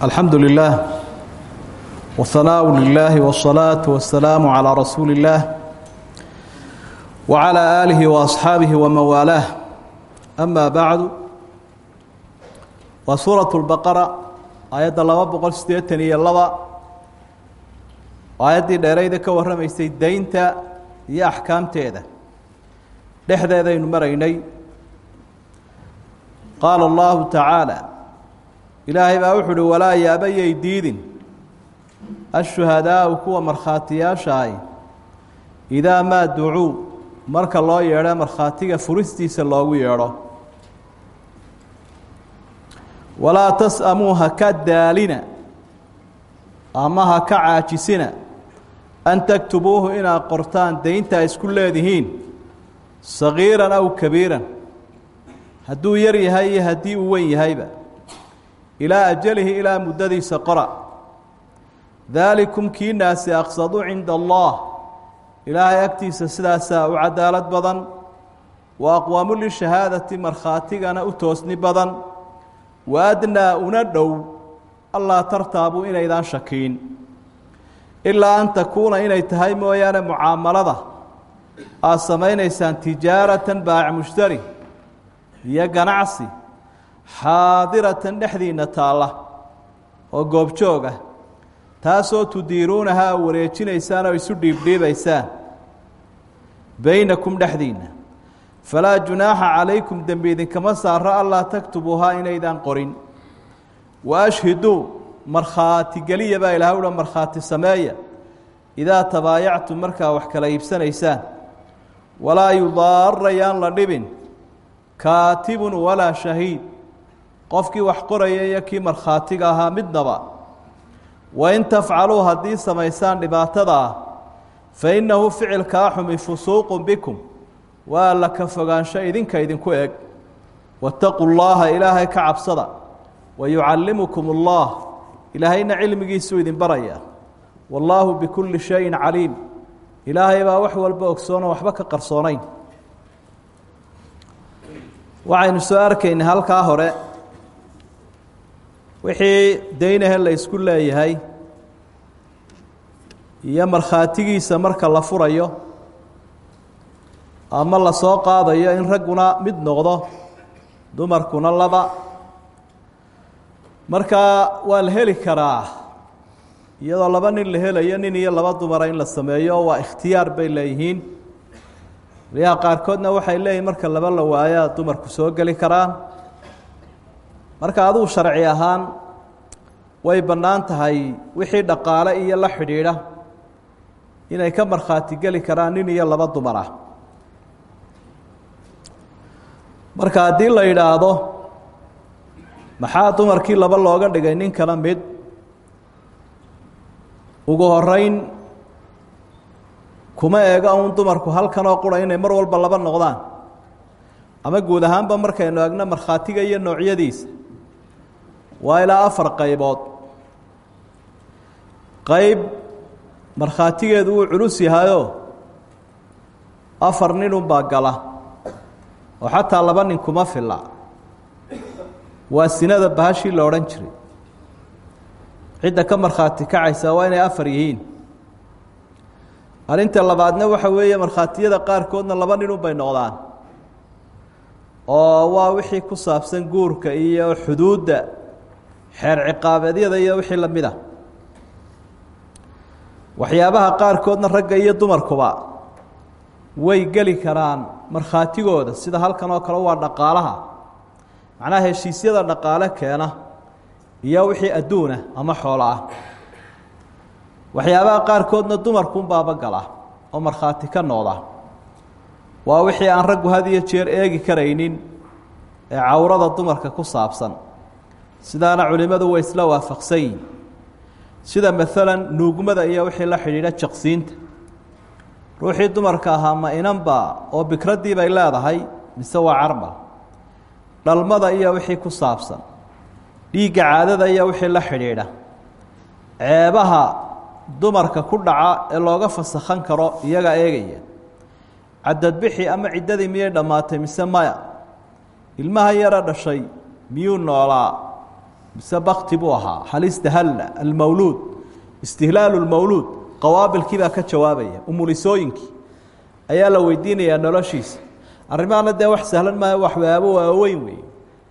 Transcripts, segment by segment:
alxamdu lilah whanaaءu lilahi wالsalaaةu wasalaamu calىa rasuuli اllah wcalى aalihi waasxaabihi waman waalaah ama bacdu waa suuraة اlbaqara aayadda laba boqol siddeetan iyo laba aayaddii dheerayda ka warramaysay deynta iyo axkaamteeda dhexdeedaynu maraynay qaala allahu tacaala ilaahay baa wuxu uhi walaa yaabayay diidin. Ashuhadaau kuwa markhaatiyaashaay idaa maa ducuu marka loo yeedho markhaatiga furistiisa loogu yeedho. Walaa tas-amuu ha ka daalina ama ha ka caajisina an taktubuuhu inaad qortaan deyntaa isku leedihiin sagiiran aw kabiiran. Hadduu yar yahay iyo haddii uu wen yahayba ilaa ajalihi ilaa muddadiisa qora. Daalikum kiinaasi aqsadu cinda allah. Ilaahay agtiisa sidaasaa u cadaalad badan. Wa aqwamu lishahaadati markhaatigana u toosni badan. Wa adnaa una dhow allaa tartaabuu inaydaan shakiin. Ilaa an takuuna inay tahay mooyaane mucaamalada. Aad samaynaysaan tijaaratan baac mushtari iyo ganacsi xaadiratan dhexdiinna taalla oo goobjoog ah taasoo tudiiruunahaa wareejinaysaan oo isu dhiibdhiibaysaan. Baynakum dhexdiinna falaa junaaxa calaykum dembi idinkama saaro allaa taktubuuhaa inaydaan qorin. Wa ashhiduu markhaati geliya baa ilahay uha markhaati sameeya idaa tabaayactum markaa wax kala iibsanaysaan. Walaa yudaara yaan la dhibin. Kaatibun walaa shahiid qofkii wax qoraya iyo kii markhaatiga ahaa midnaba. Wain tafcaluu haddii samaysaan dhibaatada ah fa innahu ficilkaa xumi fusuuqun bikum. Waa la ka fogaansho idinka idinku eg waataquu llaaha ilaahay ka cabsada. Wa yucallimukum allah ilaahayna cilmigiisuu idin baraya. Wallaahu bikulli shayin caliim. Ilaahay baa wax walba ogsoonoo waxba ka qarsoonayn. Waxaynu soo arkaynay halkaa hore wixii deynahe la isku leeyahay iyo markhaatigiisa marka la furayo ama la soo qaadayo in ragguna mid noqdo dumarkuna laba markaa waa la heli karaa. Iyadoo laba nin la helayo nin iyo laba dumara in la sameeyo waa ikhtiyaar bay leeyihiin. Waliyaha qaarkoodna waxay leeyihiin marka laba la waayaa dumarku soo geli karaan marka adugu sharci ahaan way bannaan tahay wixii dhaqaale iyo la xidhiidha. Inay ka markhaati geli karaan nin iyo laba dumar ah. Marka haddii la yidhaahdo maxaa dumarkii laba looga dhigay ninkana mid? Ugu horeyn kuma eega un dumarku halkanoo qura inay mar walba laba noqdaan. Ama guud ahaanba markaynu egno markhaatiga iyo noocyadiisa waa ilaa afar qaybood. Qayb markhaatigeedu wuu culus yahayoo afar ninunbaa gala. Oo xataa laba nin kuma filla. Waa sinada bahashii la odhan jiray. Cidda ka markhaati kacaysa waa inay afar yihiin. Arrinta labaadna waxa weeye markhaatiyada qaarkoodna laba ninun bay noqdaan. Oo waa wixii ku saabsan guurka iyo xuduudda xeer ciqaabeedyada iyo wixii la mid a waxyaabaha qaarkoodna ragga iyo dumarkuba way geli karaan markhaatigooda sida halkan oo kale waa dhaqaalaha. Macnaha heshiisyada dhaqaale keena iyo wixii adduuna ama xoolo ah. Waxyaabaha qaarkoodna dumarkuunbaaba gala oo markhaati ka noqda waa wixii aan raggu had iyo jeer eegi karaynin ee cawrada dumarka ku saabsan sidaana culimmadu way isla waafaqsan yihiin sida maalan nuugmada iyo wixii la xidhiidha jaqsiinta. Ruuxii dumarka ahaa ma inanba oo bikraddii bay leedahay mise waa carmal. Dhalmada iyo wixii ku saabsan. Dhiigga caadada iyo wixii la xidhiidha. Ceebaha dumarka ku dhaca ee looga fasakhan karo iyaga eegaya. Cadadbixi ama ciddadii miyay dhammaatay mise maya? Ilmaha yara dhashay miyuu noolaa mise bakti buu ahaa. Hal istahalla almawluud. Istihlaalu lmawluud qawaabilkii baa ka jawaabaya. Umulisooyinkii ayaa la weydiinayaa noloshiisa. Arrimahana dee wax sahlan maayo waxyaabo waaweyn weeye.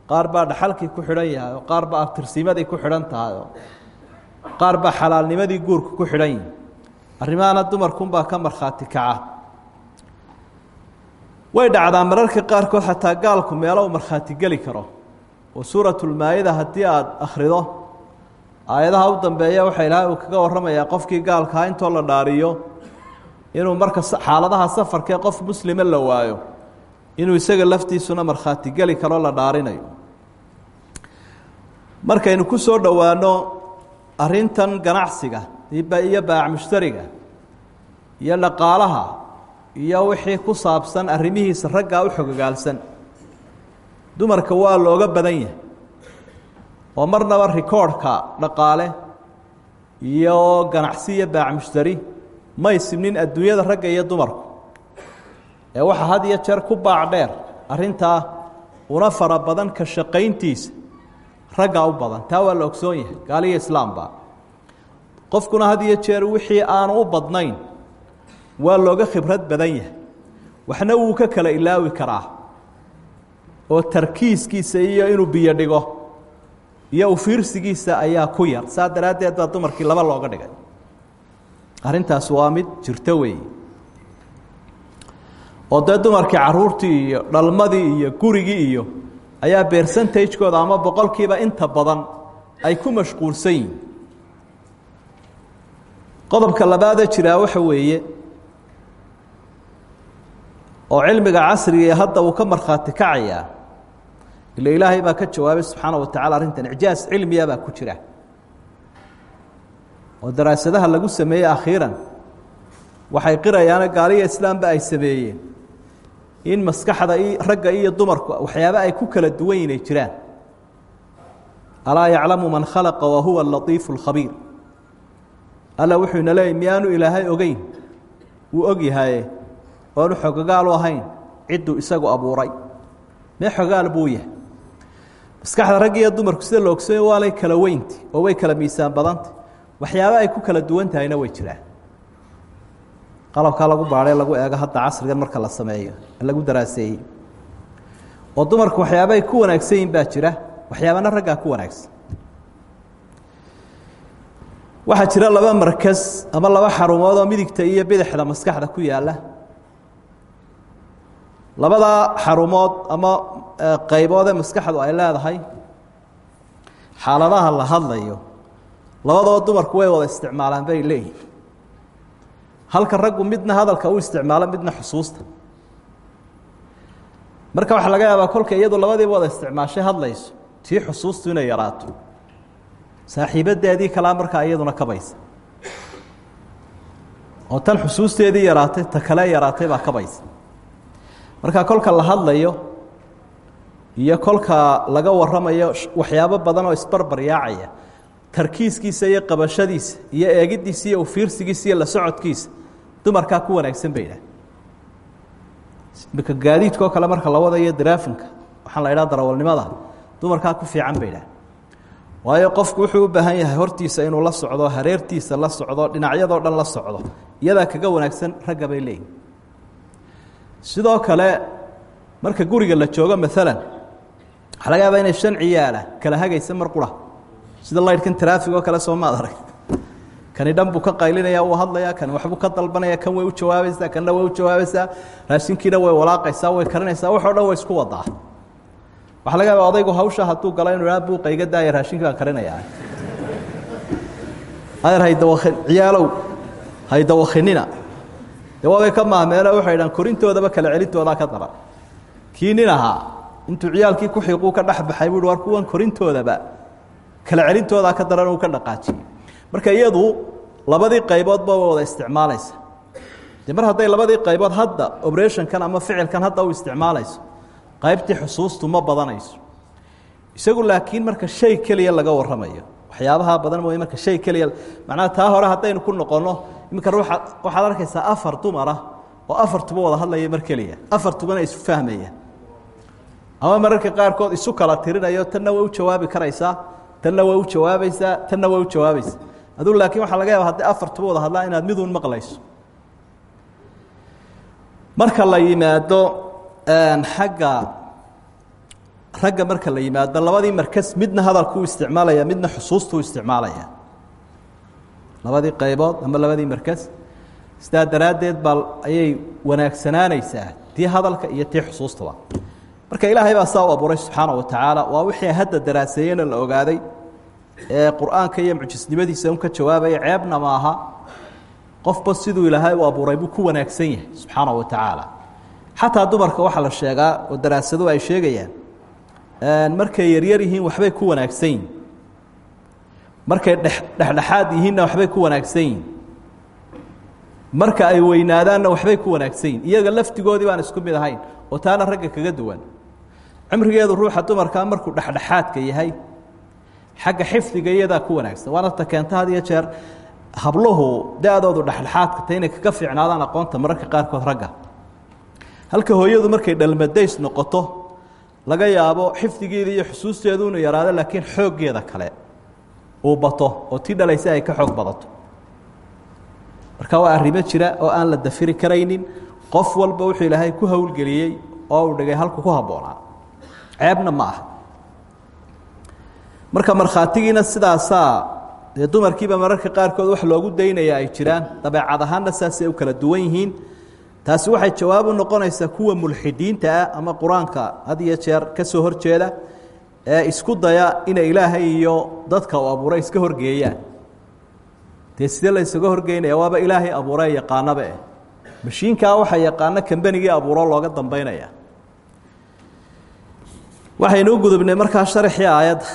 Qaar baa dhaxalkii ku xidhan yahay qaar baa abtirsimadii ku xidhan tahay qaar baa xalaalnimadii guurka ku xidhan yihi arrimahana dumarkunbaa ka markhaati kaca. Way dhacdaa mararka qaarkood xataa gaalku meelo uu markhaati geli karo oo suuratulmaayida haddii aada akhrido aayadaha u dambeeya waxaa ilaahay uu kaga warramayaa qofkii gaalkaa intoo la dhaariyo inuu marka xaaladaha safarkee qof muslima la waayo inuu isaga laftiisuna markhaati geli karo la dhaarinayo. Markaynu ku soo dhowaano arrintan ganacsiga iyo baac mushtariga iyo dhaqaalaha iyo wixii ku saabsan arrimihiisa raggaa u xogogaalsan dumarka waa looga badan yahay. Oo marnaba rikoodhka dhaqaale iyo ganacsi iyo baac mushtari may sibnin adduunyada ragga iyo dumarku. Ee waxaa had iyo jeer ku baac dheer arrintaa una fara badan ka shaqayntiisa raggaa u badan. Taa waa la ogsoon yahay gaaliyo islaamba qofkuna had iyo jeer wixii aanu u badnayn waa looga khibrad badan yahay. Waxna wuu ka kala ilaawi karaa oo tarkiiskiisa iyo inuu biyo dhigo. Iyo ufiirsigiisa ayaa ku yar. Saa daraaddeed baa dumarkii laba looga dhigay. Arrintaas waa mid jirto weeye oo dee dumarkii caruurtii iyo dhalmadii iyo gurigii iyo ayaa beersantajkooda ama boqolkiiba inta badan ay ku mashquulsan yihiin qodobka labaadee jiraa waxa weeye oo cilmiga casriga hadda uu ka markhaati kacayaa ila ilaahay baa ka jawaabay subxaana wa tacala arrintan icjaaz cilmiya baa ku jira. Oo daraasadaha lagu sameeyey akhiiran. Waxay qirayaane gaaliya islaamba ay sameeyeen. In maskaxda ragga iyo dumarku waxyaaba ay ku kala duwan yihiin ay jiraan. Alaa yaclamu man khalaqa wa huwa alatiifu اlkhabiir alla wuxuu ina leeyay ilaahay ogeyn? Wuu og yahaye oanu xogogaalu ahayn. Cidduu isagu abuuray. Mee xogaal buu yahay maskaxda ragga iyo dumarku sida la ogsoonay waalay kala weynti oo way kala miisaan badantay waxyaaba ay ku kala duwan tahayna way jiraan. Qalabkaa lagu baadhay lagu eego hadda casrigan marka la sameeyo lagu daraaseeyey oo dumarku waxyaaba ay ku wanaagsan yihiin baa jira waxyaabana raggaa ku wanaagsan. Waxaa jira laba markas ama laba xarumood oo midigta iyo bidixda maskaxda ku yaalla labadaa xarumood ama qayboodee maskaxdu ay leedahay xaaladaha la hadlayo labadaba dumarku way wada isticmaalaan bay leeyihiin halka raggu midna hadalka u isticmaalo midna xusuusta. Marka waxaa laga yaabaa kolka iyadu labadiiba wada isticmaashay hadlayso tii xusuustu inay yaraato. Saaxiibadeedii kalaa markaa iyaduna kabaysa oo tan xusuusteedii yaraatay ta kale yaraatay baa kabaysa marka kolka la hadlayo iyo kolka laga waramayo waxyaabo badan oo isbarbar yaacaya tarkiiskiisa iyo qabashadiisa iyo eegidiisa iyo ufiirsigiisa iyo la socodkiisa dumarkaa ku wanaagsan bay idhaah imika gaadiidka oo kale marka la wadayo daraafinka waxaan la idhaha darawalnimada dumarkaa ku fiican bay idhaah waayo qofku wuxuu u baahan yahay hortiisa inuu la socdo hareertiisa la socdo dhinacyadoo dhan la socdo iyadaa kaga wanaagsan ragga bay leeyihiin sidoo kale marka guriga la joogo maalan waxaa laga yaabaa inay shan ciyaala kala hagaysa mar qura. Sida laydhkan traafig oo kale soo maad arag. Kani dhan buu ka qaylinaya uu hadlaya kani waxbuu ka dalbanaya kan way u jawaabaysaa kanna way u jawaabaysaa raashinkiina way walaaqaysaa way karinaysaa waxoo dhan way isku wadaa. Waxaa laga yaaba odaygu hawsha hadduu galo inu haa buuqa iga daaya raashinkii baan karinayaa. Adeer haydawaki ciyaalow haydawakinina de waabay ka maahmeelo waxay dhahan korintoodaba kala celintoodaa ka daran kii nin ahaa intuu ciyaalkii ku xiiquu ka dhex baxay bui war kuwan korintoodaba kala celintoodaa ka daran uu ka dhaqaajiyey. Marka iyadu labadii qayboodba way wada isticmaalaysa. De mar hadday labadii qaybood hadda oberationkan ama ficilkan hadda u isticmaalayso qaybtii xusuustu ma badanayso. Isagu laakiin marka shay keliya laga warramayo waxyaabaha badan mooye marka shay keliya. Macnaha taa hore haddaynu ku noqonno iminka ruuxa waxaad arkaysaa afar dumara oo afartuba wada hadlaya mar keliya. Afartubana isu fahmaya ama mararka qaarkood isu kala tirinayo tanna way u jawaabi karaysaa tanna way u jawaabaysaa tanna way u jawaabaysaa aduu laakiin waxaa laga yaaba haddii afartuba wada hadlaan inaad miduun maqlayso. Marka la yimaado xagga ragga marka la yimaado labadii markas midna hadalkuu isticmaalaya midna xusuustuu isticmaalaya labadii qaybood ama labadii markas sidaa daraaddeed baa ayay wanaagsanaanaysaa tii hadalka iyo tii xusuustaba marka ilaahay baa saa u abuuray subxaana wa tacaala waa wixii hadda daraaseeyena la ogaaday ee qur'aanka iyo mucjisnimadiisa un ka jawaabaya ceebna maaha qofba siduu ilaahay u abuuray buu ku wanaagsan yahay subxaana wa tacaala. Xataa dumarka waxaa la sheegaa oo daraasadu ay sheegayaan markay yaryar yihiin waxbay ku wanaagsan yihiin markay dhe dhexdhexaad yihiinna waxbay ku wanaagsan yihiin marka ay weynaadaanna waxbay ku wanaagsan yihiin iyaga laftigoodii baan isku mid ahayn oo taana ragga kaga duwan. Cimrigeedu ruuxa dumarkaa markuu dhexdhexaadka yahay xagga xifdiga iyadaa ku wanaagsan. Waana ta keenta had iyo jeer habluhu da-doodu dhexdhexaadka ta inay kaga fiicnaadaan aqoonta mararka qaarkood ragga. Halka hooyadu markay dhalmadays noqoto laga yaabo xifdigeeda iyo xusuusteedu inuu yaraado laakiin xooggeeda kale uu bato oo tii dhalaysa ay ka xoog badato. Marka waa arrimo jira oo aan la dafiri karaynin qof walba wuxuu ilaahay ku howlgeliyey oo uu dhigay halku ku habboonaa ceebna ma aha. Marka markhaatigiina sidaasaa dee dumarkiiba mararka qaarkood wax loogu daynaya ay jiraan dabeecad ahaanna saasay u kala duwan yihiin taasi waxay jawaab u noqonaysaa kuwa mulxidiinta ah ama qur'aanka had iyo jeer ka soo hor jeeda ee isku daya inay ilaahay iyo dadka uu abuuray iska horgeeyaan dee sidee la ysaga horgeynaya waaba ilaahay abuuree yaqaanaba eh. Mashiinkaa waxaa yaqaano abuuro looga dambeynaya waxaynu u gudubnay markaa sharaxii aayadda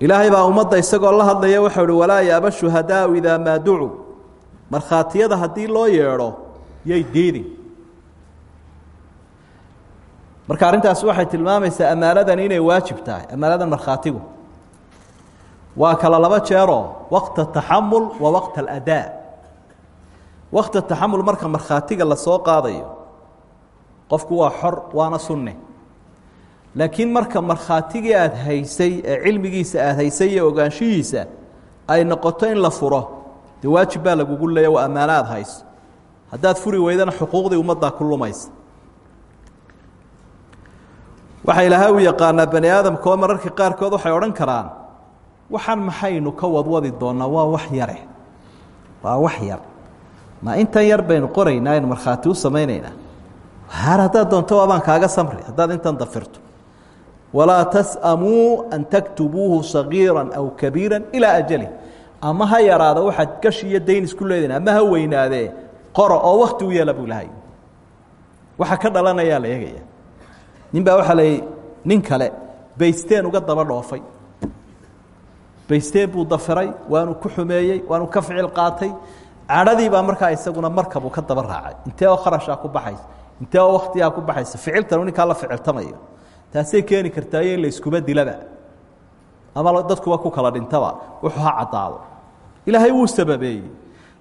ilaahay baa ummadda isagoo la hadlaya waxau uhi yaaba shuhadaau idaa maa ducuu markhaatiyada haddii loo yeedho yay diidin marka arrintaasi waxay tilmaamaysaa ammaanadan inay waajib tahay ammaanadan markhaatigu. Waa kala laba jeeroo waqta taxamul wa waqta aladaa. Waqta taxamul marka markhaatiga la soo qaadayo qofku waa xor waana sunne. Laakiin marka markhaatigii aada haysay ee cilmigiisa aada haysay iyo ogaanshihiisa ay noqoto in la furo dee waajib baa lagugu leeya waa ammaano aada hayso furi weydana xuquuqdii ummaddaa ku lumaysa. Waxaa ilaahay u yaqaanaa bani aadamka oo mararka qaarkood waxay odhan karaan waxaan maxaynu ka wadwadi doonnaa? Waa wax yare. Waa wax yar. Ma intan yar baynu qoraynaa aynu markhaati u samaynaynaa? Haar haddaad doonto waabaan kaaga samri. Haddaad intan dafirto. Walaa tas'amuu an taktubuuhu sagiira aw kabiira ilaa ajali ama ha yaraado waxaad gashi iyo dayn isku leedihin ama ha weynaadee qora oo wakti u yeela buu lahay waxa ka dhalanayaa la eegaya. Nin baa waxaa la nin kale baysteen uga daba dhoofay. Baysteen buu dafiray waanu ku xumeeyey waanu ka ficil qaatay. Cadhadii baa markaa isaguna markabuu ka daba raacay. Intee oo kharashaa ku baxaysa intee oo waktigaa ku baxaysa ficiltan ninkaa la ficiltamayo. Taasay keeni kartaayo in la iskuba dilaba ama dadkuba ku kala dhintaba wuxuu ha caddaado. Ilaahay wuu sababeeyey.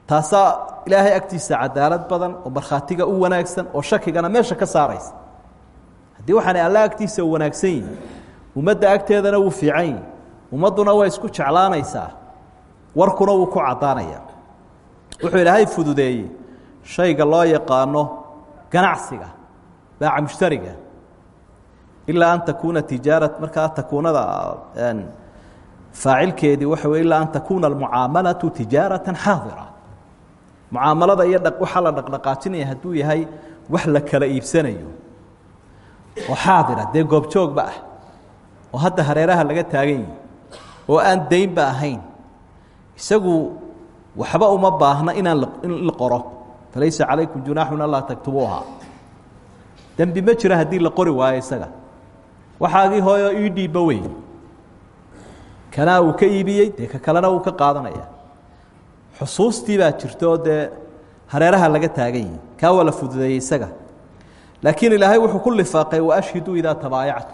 Taasaa ilaahay agtiisa cadaalad badan oo markhaatiga u wanaagsan oo shakigana meesha ka saaraysa. Haddii waxaanay alla agtiisa wanaagsan yihiin ummadda agteedana wuu fiican yihi ummadduna way isku jeclaanaysaa. Warkuna wuu ku caddaanaya wuxuu ilaahay fududeeyey shayga loo yaqaano ganacsiga baaca mushtariga ilaa an takuuna tijaara markaa takuunada faacilkeedii waxa wey ilaa an takuuna almucaamalatu tijaarata xaadira. Mucaamalada iyo waxaa la dhaqdhaqaajinaya hadduu yahay wax la kala iibsanayo. Oo xaadira dee goobjoogba ah oo hadda hareeraha laga taagan yihi oo aan daynba ahayn. Isagu waxba uma baahna inaan in la qoro. Falaysa calaykum junaaxun anlaa taktubuuha dembi ma jiro haddii la qori waayo isaga. Waxaagii hooyo ii dhiibba wey kanaa uu ka iibiyey dee ka kalena uu ka qaadanaya. Xusuustii baa jirta oo hareeraha laga taagan yihi kaa waa isaga. Laakiin ilaahay wuxuu ku lifaaqay waashhiduu idaa tabaayactu.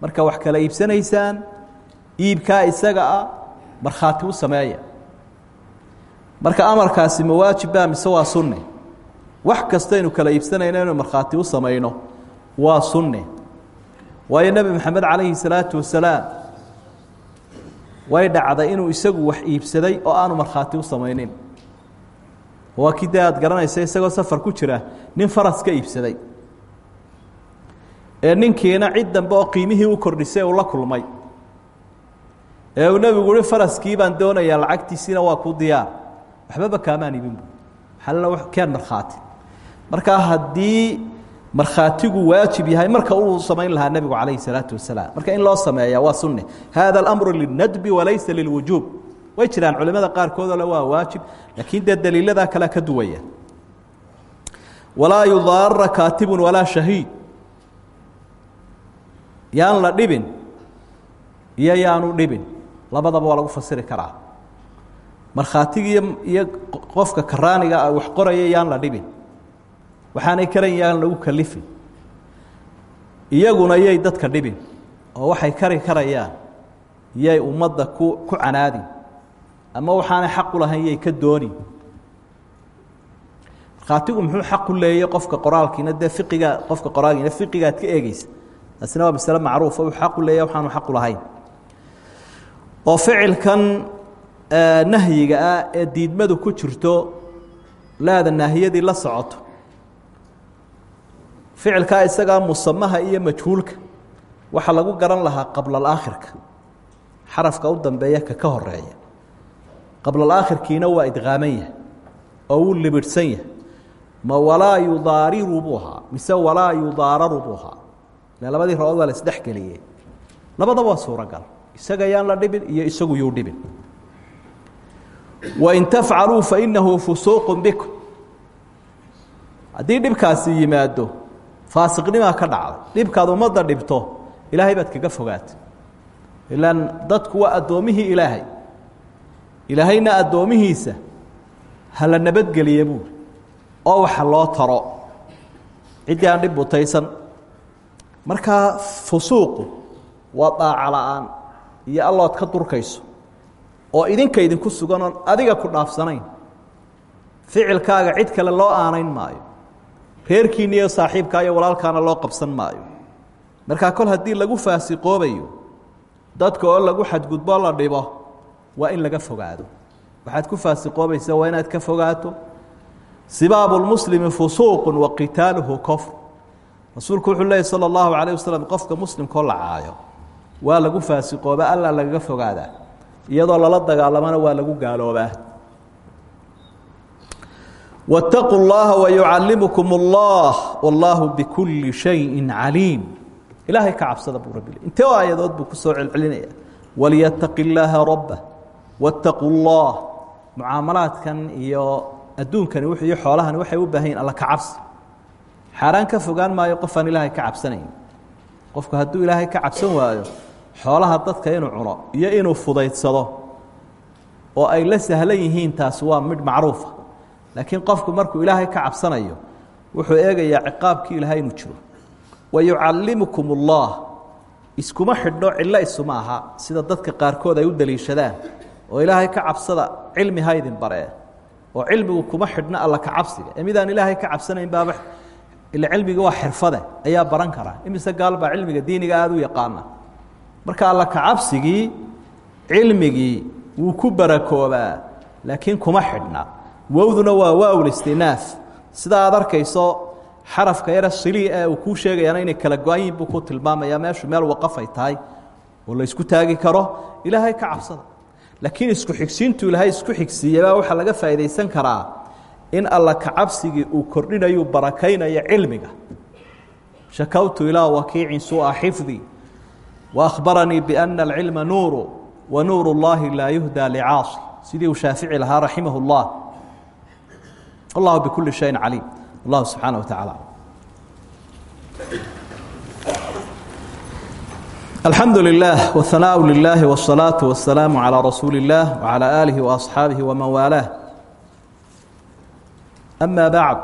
Marka wax kala iibsanaysaan iibkaa isaga ah markhaati u sameeya. Marka amarkaasi ma waajibba mise waa sunne? Wax kastaynu kala iibsanayno inuu markhaati u samayno waa sunne. Waayo nebi maxamed calayhi salaatu wasalaam way dhacday inuu isagu wax iibsaday oo aanu markhaati u samaynin. Waa kii isagoo safar ku jira nin faras ka iibsaday. Ee ninkiina cid dambe oo qiimihii kordhisay uu la kulmay. Ee uu nebigu uhi faraskii baan doonayaa lacagtiisiina waa ku diyaar. Waxbaba kaamaan ibin bu maxalna keen markhaati. Markaa haddii markhaatigu waajib yahay marka uu samayn lahaa nebigu calayhi salaatu wasalaam. Marka in loo sameeya waa sunne. Hada alamru lilnadbi walaysa lilwujuub. Way jiraan culimada qaarkoodoo le waa waajib laakiin dee daliiladaa kale ka duwaya. Walaa yudaara kaatibun walaa shahiid. Yaan la dhibin iyo yaanu dhibin. Labadaba waa lagu fasiri karaa. Markhaatigiiyo iyo qofka karaaniga ah wax qoraya yaan la dhibin waxaanay karan yaan lagu kalifin iyaguna yay dadka dhibin oo waxay kari karayaan yay ummadda ku ku canaadin ama waxaanay xaq u lahayn yay ka doonin. Markhaatigu muxuu xaq u leeyay qofka qoraalkiina dee fiqiga qofka qoraalkiina fiqigaad ka eegeysa taasina waa masale macruufa uu xaq u leeyahy waxaanu xaq u lahayn. Oo ficilkan nahyiga ah ee diidmadu ku jirto laada naahiyadii la socoto ficilkaa isagaa musamaha iyo majhuulka. Waxaa lagu garan lahaa qablalaakhirka xarafka u dambeeya ka ka horreeya qablalaakhirkiina waa idqaaman oo wuu libidhsan yahay. Ma walaa yudaariru buu ahaa mise walaa yudaararu buu ahaa? Ile labadii rabood waa la waa suuragal. Isaga yaan la dhibin iyo isagu yuu dhibin. Wain tafcaluu fainahu fusuuqu bikum. Haddii dhibkaasi yimaado faasiqnimaa ka dhacday. Dhibkaad ummadda dhibto ilaahay baad kaga fogaatay. Ilaan dadku waa addoommihii ilaahay. Ilaahayna addoomihiisa ha la nabadgeliya buuri oo waxa loo taro. Ciddii aan dhib butaysan markaa fusuuqu waa daaca la'aan iyo allood ka durkayso oo idinka idinku sugan oon adiga ku dhaafsanayn ficilkaaga cid kale loo aanayn maayo reerkiinna iyo saaxiibkaa iyo walaalkaana loo qabsan maayo. Markaa kol haddii lagu faasiqoobayo dadka oo lagu xadgudbo la dhibo waa in laga fogaado. Waxaad ku faasiqoobaysa waa inaad ka fogaato. Sibaabu lmuslimi fusuuqu wa qitaaluhu kofr rasuulku wuxuu leeyay sala allahu calayh wasalam qofka muslimkoo la caayo waa lagu faasiqooba alla lagaga fogaadaa. Iyadoo lala dagaalamana waa lagu gaaloobaa wاtaquu اllaha wayucallimukum اllah wاllaahu bikulli shayin caliim ilaahay ka cabsada buu rabbi intee oo aayadood buu ku soo celcelinaya waliyataqi اllaaha rabbah wاtaquu اllah mucaamalaadkan iyo adduunkani w iyo xoolahani waxay u baahan yihin alla ka cabsi xaaraan ka fogaan maayo qof aan ilaahay ka cabsanayn qofku hadduu ilaahay ka cabsan waayo xoolaha dadka inuu cuno iyo inuu fudaydsado oo ay la sahlan yihiin taasi waa midh macruufa laakiin qofku markuu ilaahay ka cabsanayo wuxuu eegayaa ciqaabkii ilaahay inuu jiro. Wayucallimukum iskuma xidho cillo isuma aha sida dadka qaarkood ay u daliishadaan oo ilaahay ka cabsada cilmi haydin baree oo cilmigu kuma xidhno alla ka cabsiga. Ee ilaahay ka cabsanayn baaba ila cilmiga waa xirfade ayaa baran karaa imise gaal baa cilmiga diiniga aada u yaqaana. Marka alla ka cabsigii cilmigii wuu ku barakoobaa laakiin kuma xidhna wowduna waa waawlistinaaf sida aad arkayso xarafka yare silii ee uu kuu sheegayaana inay kala go-an yihiin buu ku tilmaamayaa meeshu meel waqaf ay tahay oo la isku taagi karo ilaahay ka cabsada. Laakiin isku xigsiintu ilaahay isku xigsiiyabaa waxaa laga faa'iidaysan karaa in alla ka cabsigii uu kordhinayu barakaynayo cilmiga. Shakawtu ilaa wakiicin suu'a xifdi. Wa akhbaranii biana alcilma nuuru wa nuur اllahi laa yuhdaa licaasi sidii uu shaafici lahaa raximah wallahu bikuli shayin caliim wallahu subxaana wa tacaala alxamdu lilah whanaaء lilah wالsalaaةu wasalaamu calىa rasuuli اllah wعalى aalihi waasxaabihi waman waalaah ama bacd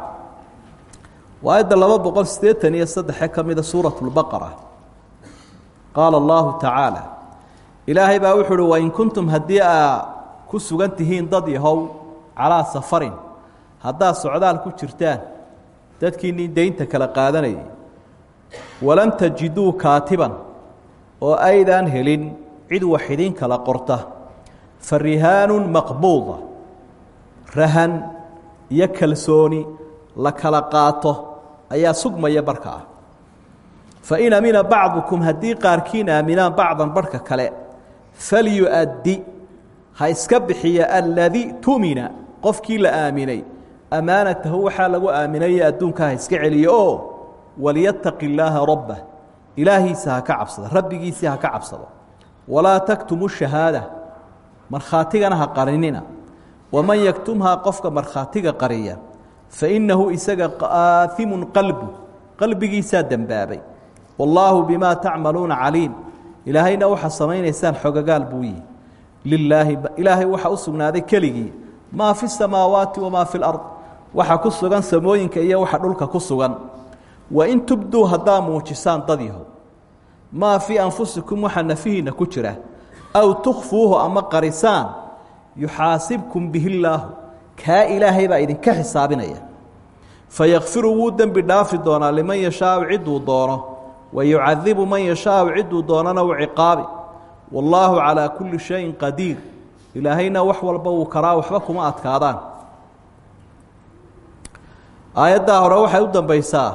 waa aayadda laba boqol siddeetan iyo saddexe ka mida suuraة اlbaqara qaala allahu tacaala ilaahay baa wuxu uhi wain kuntum haddii aa ku sugan tihiin dad yahow calaa safarin haddaad socdaal ku jirtaan dadkiinnii deynta kala qaadanayay. Walam tajiduu kaatiban oo aydaan helin cid wax idin kala qorta. Fa rihaanun maqbuuda rahan iyo kalsooni la kala qaato ayaa sugmaya barka ah. Fain amina bacdukum haddii qaarkiin aaminaan bacdan barhka kale falyu'addi ha iska bixiya alladii tumina qofkii la aaminay amaanatahu waxaa lagu aaminaye adduunka ha iska celiyo oo walyattaqi illaaha rabbah ilaahiisa ha ka cabsado rabbigiisii ha ka cabsado. Walaa taktumu shahaada markhaatigana ha qarinina. Waman yaktumhaa qofka markhaatiga qariya fainahu isaga aaimun qalbu qalbigiisaa dembaabay wallaahu bimaa tacmaluuna caliim. Ilaahayna waxaa samaynaysaan xogagaal buu yihi lilaahi ilaahay waxaa u sugnaaday keligii. Maa fi samaawaati wamaa fi lard waxa ku sugan samooyinka iyo waxa dhulka ku sugan. Wain tubduu haddaa muujisaan dadyaho maa fii anfusikum waxa nafihiinna ku jira aw tukhfuuhu ama qarisaan yuxaasibkum bihi illaahu kaa ilaahay baa idinka xisaabinaya. Fayakfiru wuu dembi dhaafi doonaa liman yashaau cidduu doono wayucadibu man yashaau cidduu doonana u ciqaabi. Wallaahu calaa kulli shayin qadiir. Ilaahayna wax walba wuu karaa waxba kuma adkaadaan aayaddaa hore waxay u dambaysaa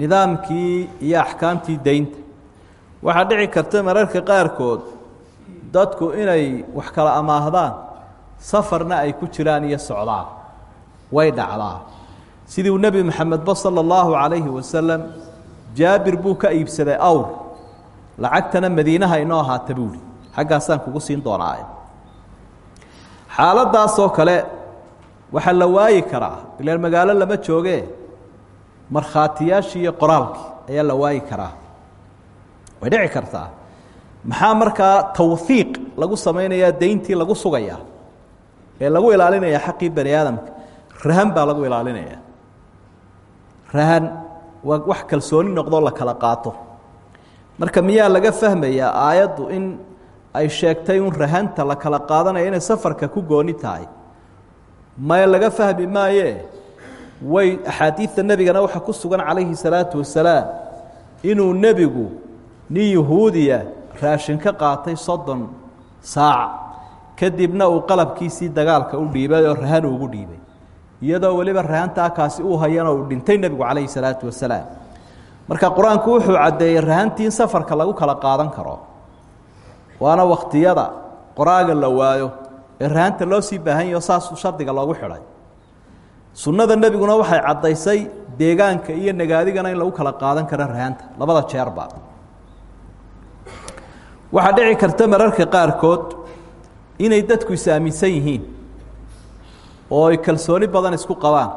nidaamkii iyo axkaamtii deynta waxaa dhici karta mararka qaarkood dadku inay wax kala amaahdaan safarna ay ku jiraan iyo socdaan way dhacdaa. Sidii uu nebi maxamedba sala allahu calayhi wasalam jaabir buu ka iibsaday awr lacagtana madiinaha inoo ahaata buuhi xaggaasaan kugu siin doonaaye xaaladdaasoo kale waxaa la waayi karaa ilaan magaalo lama joogee markhaatiyaashii iyo qoraalkii ayaa la waayi karaa. Way dhici kartaa. Maxaa markaa tawhiiq lagu samaynayaa deyntii lagu sugayaa ee lagu ilaalinaya xaqii bani aadamka? Rahan baa lagu ilaalinaya. Rahan waa wax kalsooni noqdoo la kala qaato. Marka miyaa laga fahmayaa aayaddu in ay sheegtay un rahanta la kala qaadanaya inay safarka ku gooni tahay maya laga fahmi maayee way axaadiidta nebigana waxaa ku sugan calayhi salaatu wasalaam inuu nebigu nin yuhuudiya raashin ka qaatay soddon saac. Kadibna uu qalabkiisii dagaalka u dhiibay oo rahan ugu dhiibay. Iyadoo weliba rahantaa kaasi uu hayana uu dhintay nebigu calayhi salaatu wasalaam marka qur'aanku wuxuu caddeeyey rahantii safarka lagu kala qaadan karo. Waana wakhtiyada qoraaga la waayo ee rahanta loo sii baahan yaho saas shardiga loogu xidhay. Sunnada nebiguna waxay caddaysay deegaanka iyo nagaadigana in lagu kala qaadan karo rahanta labada jeerba waxaa dhici karta mararka qaarkood inay dadku is-aaminsan yihiin oo ay kalsooni badan isku qabaan.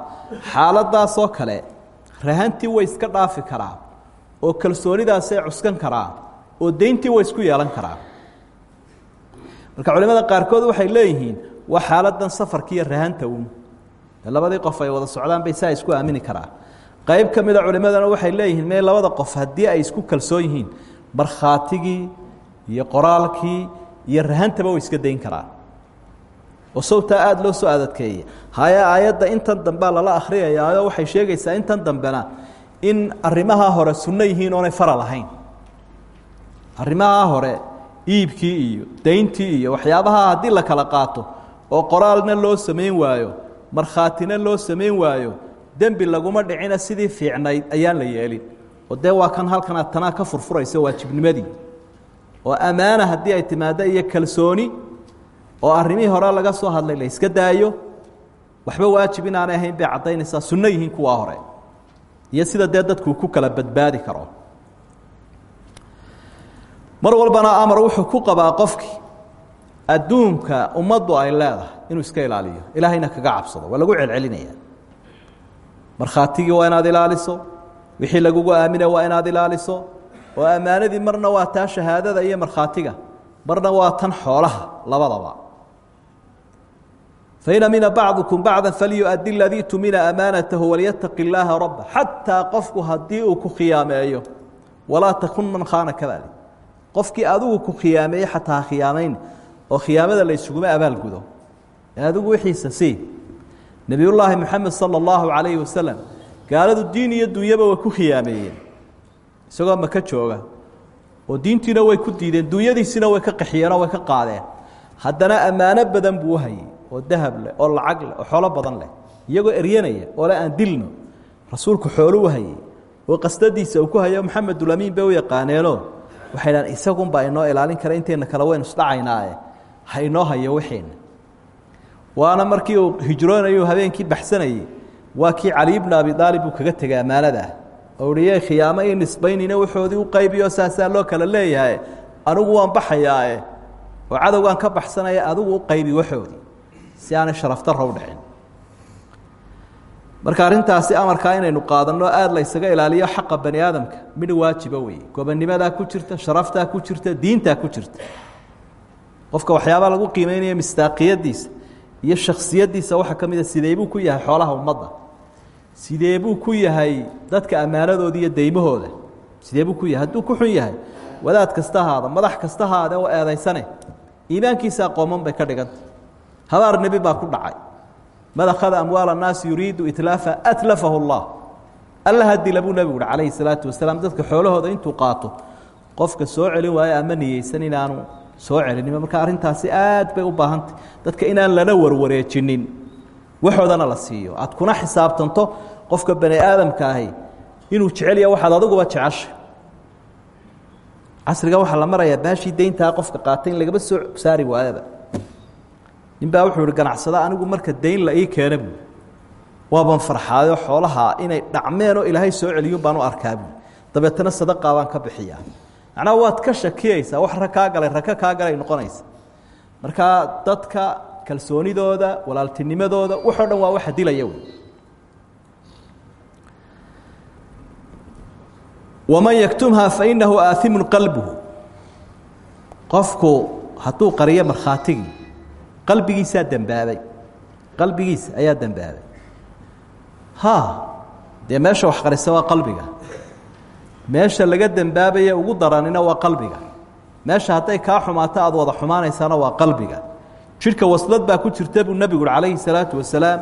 Xaaladdaasoo kale rahantii way iska dhaafi karaa oo kalsoonidaasay cuskan karaa oo deyntii way isku yeelan karaa marka culimada qaarkood waxay leeyihiin waa xaaladan safarka iyo rahanta uun. Labadii qof ay wada socdaan bay saa isku aamini karaa qayb ka mida culimadana waxay leeyihiin me labada qof haddii ay isku kalsoon yihiin markhaatigii iyo qoraalkii iyo rahantaba way iska dayn karaa oo sawtaa aada loo soo adadkeeyey. Haye aayadda intan dambea lala akhriyayaayo waxay sheegaysaa intan dambena in arrimaha hore sunno yihiin oonay fara lahayn. Arrimaha hore iibkii iyo dayntii iyo waxyaabaha haddii la kala qaato oo qoraalna loo samayn waayo markhaatina loo samayn waayo dembi laguma dhicina sidii fiicnayd ayaan la yeelin. Oo dee waa kan halkanaad tanaa ka furfurayso waajibnimadii. Oo ammaana haddii ay timaado iyo kalsooni oo arrimihii hore laga soo hadlay la yska daayo waxba waajib inaanay ahayn bay caddaynaysaa sunno yihiin kuwaa hore. Iyo sida dee dadku ku kala badbaadi karo mar walbana amar wuxuu ku qabaa qofkii adduunka ummaddu ay leedahay inuu iska ilaaliyo. Ilaahayna kaga cabsado waa lagu celcelinaya markhaatigii waa inaad ilaaliso wixii lagugu aamina waa inaad ilaaliso oo ammaanadii marna waa taa shahaadada iyo markhaatiga marna waa tan xoolaha labadaba. Fain amina bacdukum bacda falyuaddi ladii tumina amaanatahu walyataqi illaaha rabba xataa qofku haddii uu ku khiyaameeyo walaa takun man khaana kadalik qofkii adigu ku khiyaameeye xataa khiyaamayn oo khiyaamada la ysuguma abaalgudo adigu wixiisa sii nebiyullaahi moxamed sala allahu calayhi wasalam gaaladu diin iyo dunyaba way ku khiyaameeyeen. Isagoo maka jooga oo diintiina way ku diideen dunyadiisina way ka qaxiyeen oo way ka qaadeen. Haddana ammaano badan buu hayay oo dahab leh oo lacag leh oo xoolo badan leh. Iyagoo eryanaya oo le aan dilno. Rasuulku xooluu hayay oo qastadiisa uu ku hayo maxamedulamiin bay u yaqaaneenoo waxay dhahan isagunbaa inoo ilaalin kara inteenna kale waynu isdhacaynaae ha inoo hayo wixeenna waana markii uu hijroonayu habeenkii baxsanayey waa kii cali bna abi aalib uu kaga tegay ammaanada ah oo iye khiyaamo ii nisbaynina waxoodii u qaybiyo saasaa loo kala leeyahay. Anigu waan baxayaae oo cadowgaan ka baxsanaya adigu u qaybi waxoodii si aanay sharafdarra u dhicin marka arrintaasi amarkaa inaynu qaadanno aada la ysaga ilaaliyo xaqa bani aadamka. Midh waajiba weeye. Gobonnimadaa ku jirta sharaftaa ku jirta diintaa ku jirta. Qofka waxyaabaa lagu qiimeynaya mistaaqiyadiisa iyo shaksiyadiisa waxaa ka mida sidee buu ku yahay xoolaha ummadda? Sidee buu ku yahay dadka ammaanadooda iyo daymahooda? Sidee buu ku yahay? Hadduu ku xun yahay. Wadaad kasta haada madax kasta haade oo eedaysane. Iimaankiisa aqooman bay ka dhiganta habaar nebi baa ku dhacay mad akhada amwaal annaasi yuriidu atlafahu اllah alla hadila buu nebigu calayhi salaatu wasalaam dadka xoolahooda intuu qaato qofka soo celin waayo ama inaanu soo celinima marka arrintaasi aad bay u baahantay dadka inaan lana warwareejinin waxoodana la siiyo. Aad kuna xisaabtanto qofka bani aadamka inuu jecelya waxaad adiguba jeceshay. Casriga waxaa la marayaa baashii deyntaa qofka qaatay in lagaba soo saari waayaba nin baa wuxuu ihi ganacsada anigu marka dayn la ii keena buui waaban farxaayo xoolaha inay dhacmeenoo ilaahay soo celiyun baan u arkaa buui dabeetana sadaqaa baan ka bixiyaa. Macnaha waad ka shakiyeysaa wax ra kaa galay raka kaa galay noqonaysa. Markaa dadka kalsoonidooda walaaltinimadooda waxoo dhan waa waxa dilaya wey waman yaktumhaa fainahu aaimun qalbuhu. Qofku hadduu qariyo markhaatigii qalbigiisaa dembaabay qalbigiisa ayaa dembaabay ha! Dee meesha wax qarisa waa qalbiga. Meesha laga dembaabaya ugu daranina waa qalbiga. Meesha hadday kaa xumaato aada wada xumaanaysaana waa qalbiga. Jidhka waslad baa ku jirta buu nebigu uhi calayhi salaatu wasalaam.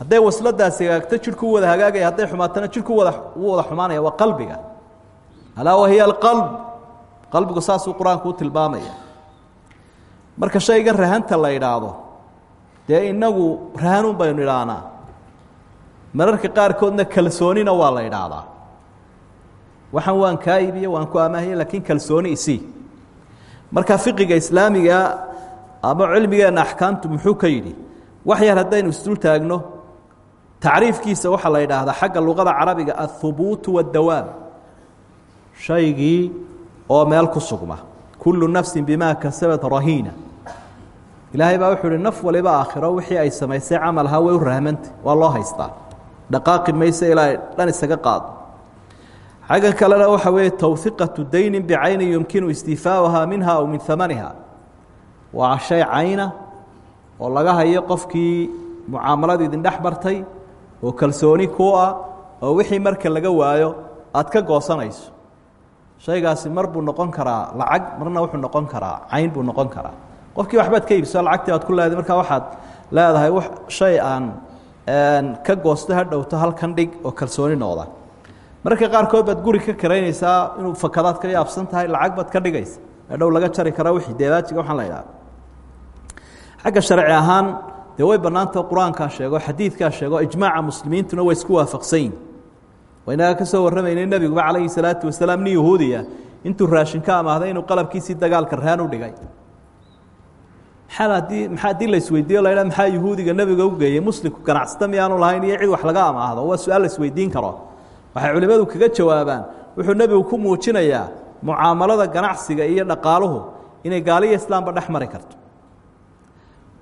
Hadday wasladaasi hagaagto jidhku wada hagaagaya. Hadday xumaatona jidhku wada uu wada xumaanaya. Waa qalbiga. Alaa wahiya alqalb. Qalbigu saasuu qur'aanku u tilmaamaya marka shaygan rahanta la idhaahdo dee inagu rahanuun baynu idhaahnaa mararka qaarkoodna kalsoonina waa la idhaahdaa waxaan waan kaa iibiye waan ku amaahiye laakiin kalsooni isii marka fiqiga islaamiga ama cilmigeenna axkaamtu muxuu ka yidhi wax yar haddaynu isdul taagno tacriifkiisa waxaa la yidhaahdaa xagga luqada carabiga aلhubuutu waاdawaam shaygii oo meel ku sugma. Kullu nafsi bima kasabat rahiina ilaahay baa wuxuu uhi naf waliba aakhiro wixii ay samaysay camalhaa way u rahmantay waa loo haystaa. Dhaqaaqi mayse ilaa dhan isaga qaado. Xaggan kalena waxa weeye towhiqatu daynin bicayni yumkinu istiifaauhaa minha aw min amaniha waa shay cayna oo laga hayo qofkii mucaamaladu idin dhex bartay oo kalsooni ku ah oo wixii marka laga waayo aad ka goosanayso. Shaygaasi mar buu noqon karaa lacag marna wuxuu noqon karaa cayn buu noqon karaa qofkii waxbaad ka iibso lacagtii aad ku leedahay markaa waxaad leedahay w shay aan ka goosto ha dhowto halkan dhig oo kalsooni noqda. Mararka qaarkood baad guri ka karaynaysaa inuu fakadaad ka yaabsan tahay lacag baad ka dhigaysa. Hadhow laga jari karaa wixii deebaajiga waxaan la idhaha xagga sharci ahaan dee way bannaantao qur'aankaa sheego xadiidkaa sheego ijmaaca muslimiintuna way isku waafaqsan yihiin waynaga ka soo warramaynay nebiguba calayhi salaatu wasalaam nin yahuudiya intuu raashin ka amaahday inuu qalabkiisii dagaalka rahaan u dhigay maxaa haddii maxaa haddii la isweydiiyo la ydhaha maxaa yahuudiga nebiga u geeyey muslimku ganacsata miyaanu lahayn iyo cid wax laga amaahdo waa su'aal la isweydiin karo. Waxay culimmadu kaga jawaabaan wuxuu nebigu ku muujinayaa mucaamalada ganacsiga iyo dhaqaaluhu inay gaaliyo islaamba dhex mari karto.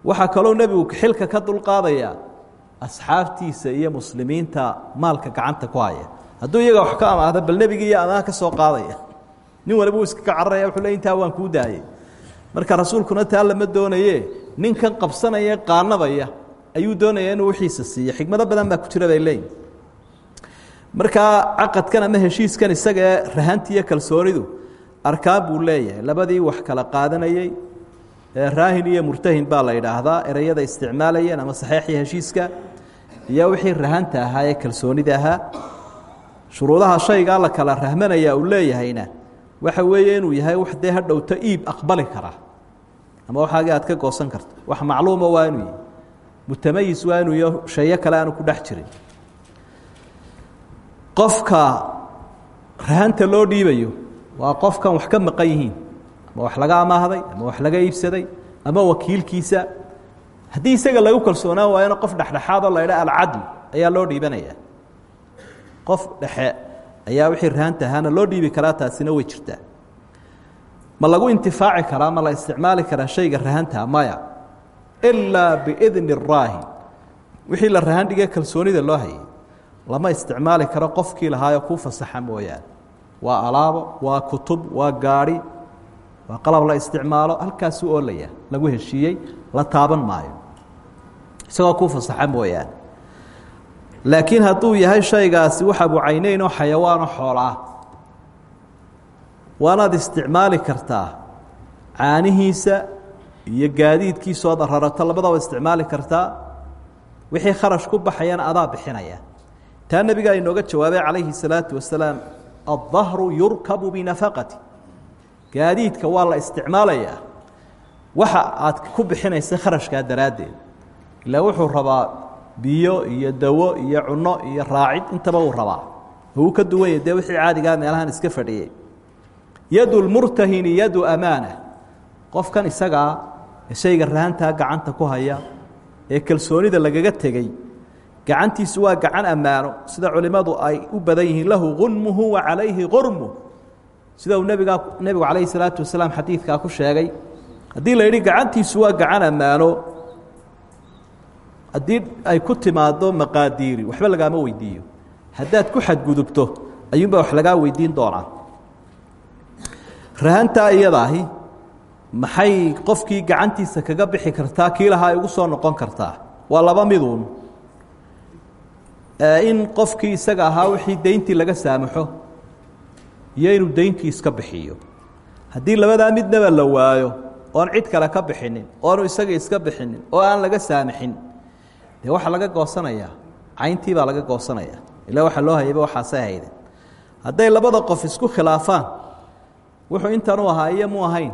Waxaa kaloo nebigu xilka ka dulqaadaya asxaabtiisa iyo muslimiinta maalka gacanta ku haya. Hadduu iyaga wax ka amaahdo bal nebigii iyo amaah ka soo qaadaya. Nin waliba uu iskaga cararaya wuxuu le intaa waan kuu daayey marka rasuulkuna taa lama doonaye ninkan qabsanaya qaanabaya ayuu doonaya inuu wixiisa siiyo. Xikmado badan baa ku jira bay leeyihiin markaa caqadkan ama heshiiskan isaga ee rahanti iyo kalsoonidu arkaan buu leeyahay. Labadii wax kala qaadanayey raahin iyo murtahin baa la idhaahdaa ereyada isticmaalayeen ama saxeixii heshiiska iyo wixii rahanta ahaa ee kalsoonida ahaa. Shuruudaha shaygaa la kala rahmanaya uu leeyahayna. Waxa weeye inuu yahay wax dee hadhowto iib aqbali kara ama waxaagii aad ka goosan karto. Wax macluuma waa inuu yahay. Mutamayis waa inuu yaho shayo kale aanu ku dhex jirin. Qofka rahanta loo dhiibayo waa qofkan wax ka maqan yihiin. Ama wax laga amaahday ama wax laga iibsaday ama wakiilkiisa. Haddii isaga lagu kalsoonaan waayona qof dhexdhexaadoo la ydha alcadl ayaa loo dhiibanaya. Qof dhexe ayaa wixii rahanta ahaana loo dhiibi karaa taasina way jirtaa ma lagu intifaaci karaa ma la isticmaali karaa shayga rahantaa maya? Ilaa biidni raahin wixii la rahan dhige kalsoonida loo hayay lama isticmaali karo qofkii lahaayoo kuu fasaxa mooyaane. Waa alaabo waa kutub waa gaadhi waa qalab la isticmaalo halkaasuu oolaya lagu heshiiyey la taaban maayo. Isagoo kuu fasaxa mooyaane. Laakiin hadduu yahay shaygaasi wax abucayneyn oo xayawaanoo xoolaah waanaad isticmaali kartaa caanihiisa iyo gaadiidkiisa ood rarato labada isticmaali kartaa wixii kharash ku baxayana adaa bixinaya. Taa nebigaa inooga jawaabay calayhi salaatu wasalaam aلdahru yurkabu binafaqati. Gaadiidka waa la isticmaalayaa waxa aad ku bixinaysa kharashkaa daraaddeed. Ilaa wuxuu rabaa biyo iyo dawo iyo cunno iyo raacid intaba uu rabaa. Uu ka duwanya dee wixii caadigaa ah meelahan iska fadhiyey yadu lmurtahini yadu amaana. Qofkan isagaa shayga rahantaa gacanta ku haya ee kalsoonida lagaga tegey gacantiisu waa gacan ammaano. Sida culimmadu ay u badan yihiin lahu gunmuhu wa calayhi qurmuh sida uu nebigaa nebigu salaatu wasalaam xadiidkaa ku sheegay haddii la yidhi gacantiisu waa gacan ammaano haddii ay ku timaado maqaadiiri waxba lagaama weydiiyo. Haddaad ku xadgudubto ayuunbaa wax lagaa weydiin doonaa rahantaa iyadaahi maxay qofkii gacantiisa kaga bixi kartaa kii ugu soo noqon kartaa? Waa laba miduun in qofkii isaga ahaa wixii deyntii laga saamaxo iyo inuu deyntii iska bixiyo. Haddii labadaa midnaba la waayo oon cid kale ka bixinin oonu isaga iska bixinin oo aan laga saamaxin dee waxaa laga goosanayaa? Cayntii baa laga goosanaya ilaa waxa loo hayayba waxaasay hayde hadday labada qof isku khilaafaan wuxuu intan u ahaa iyo mu ahayn.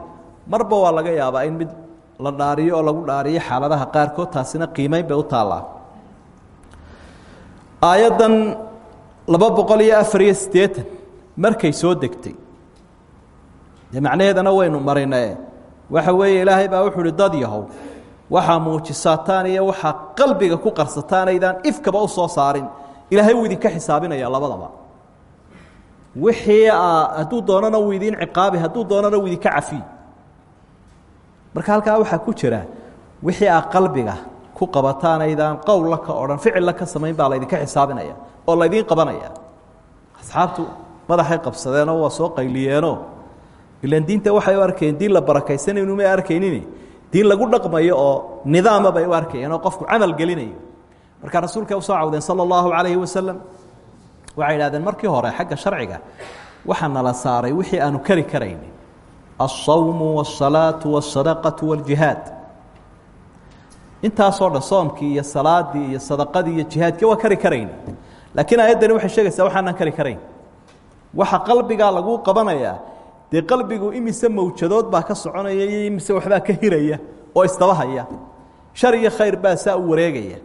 Marba waa laga yaabaa in mid la dhaariyo oo lagu dhaariyo xaaladaha qaarkood taasina qiimeyn bay u taallaa aayaddan laba boqol iyo afar iyo siddeetan markay soo degtay dee macnaheedana waynu marinae waxa weeye ilaahay baa wuxuu uhi dad yahow waxaa muujisataan iyo waxaa qalbiga ku qarsataan aydaan ifkaba u soo saarin. Ilaahay wuu idinka xisaabinaya labadaba wixii hadduu doonana wuu ciqaabi hadduu doonana wuu idinka cafiy marka halkaa waxaa ku jira wixii aa qalbiga ku qabataan aydaan qowlla ka odhan ficilla ka samayn baa laydinka xisaabinaya oo laydiin qabanaya. Asxaabtu madaxay qabsadeenoo waa soo qayliyeenoo ilan diinta waxay u diin la barakaysanaynu may arkaynin diin lagu dhaqmayo oo nidaama bay u arkayeen oo qofku camal gelinayo. Marka rasuulka u soo cawdeen sala allahu calayhi wasalam waxay idhahdeen markii hore xagga sharciga waxaa nala saaray wixii aanu kari karayni. Alsawmu waasalaatu wasadaqatu waljihaad. Intaasoo dhan soomkii iyo salaadii iyo sadaqadii iyo jihaadkii waa kari karayni. Laakiin aayaddani waxay sheegaysaa waxaanan kari karayn. Waxa qalbigaa laguu qabanayaa dee qalbigu imise mawjadood baa ka soconaya iyo imise waxbaa ka hiraya oo isdabahaya shar iyo khayr baa saa u wareegaya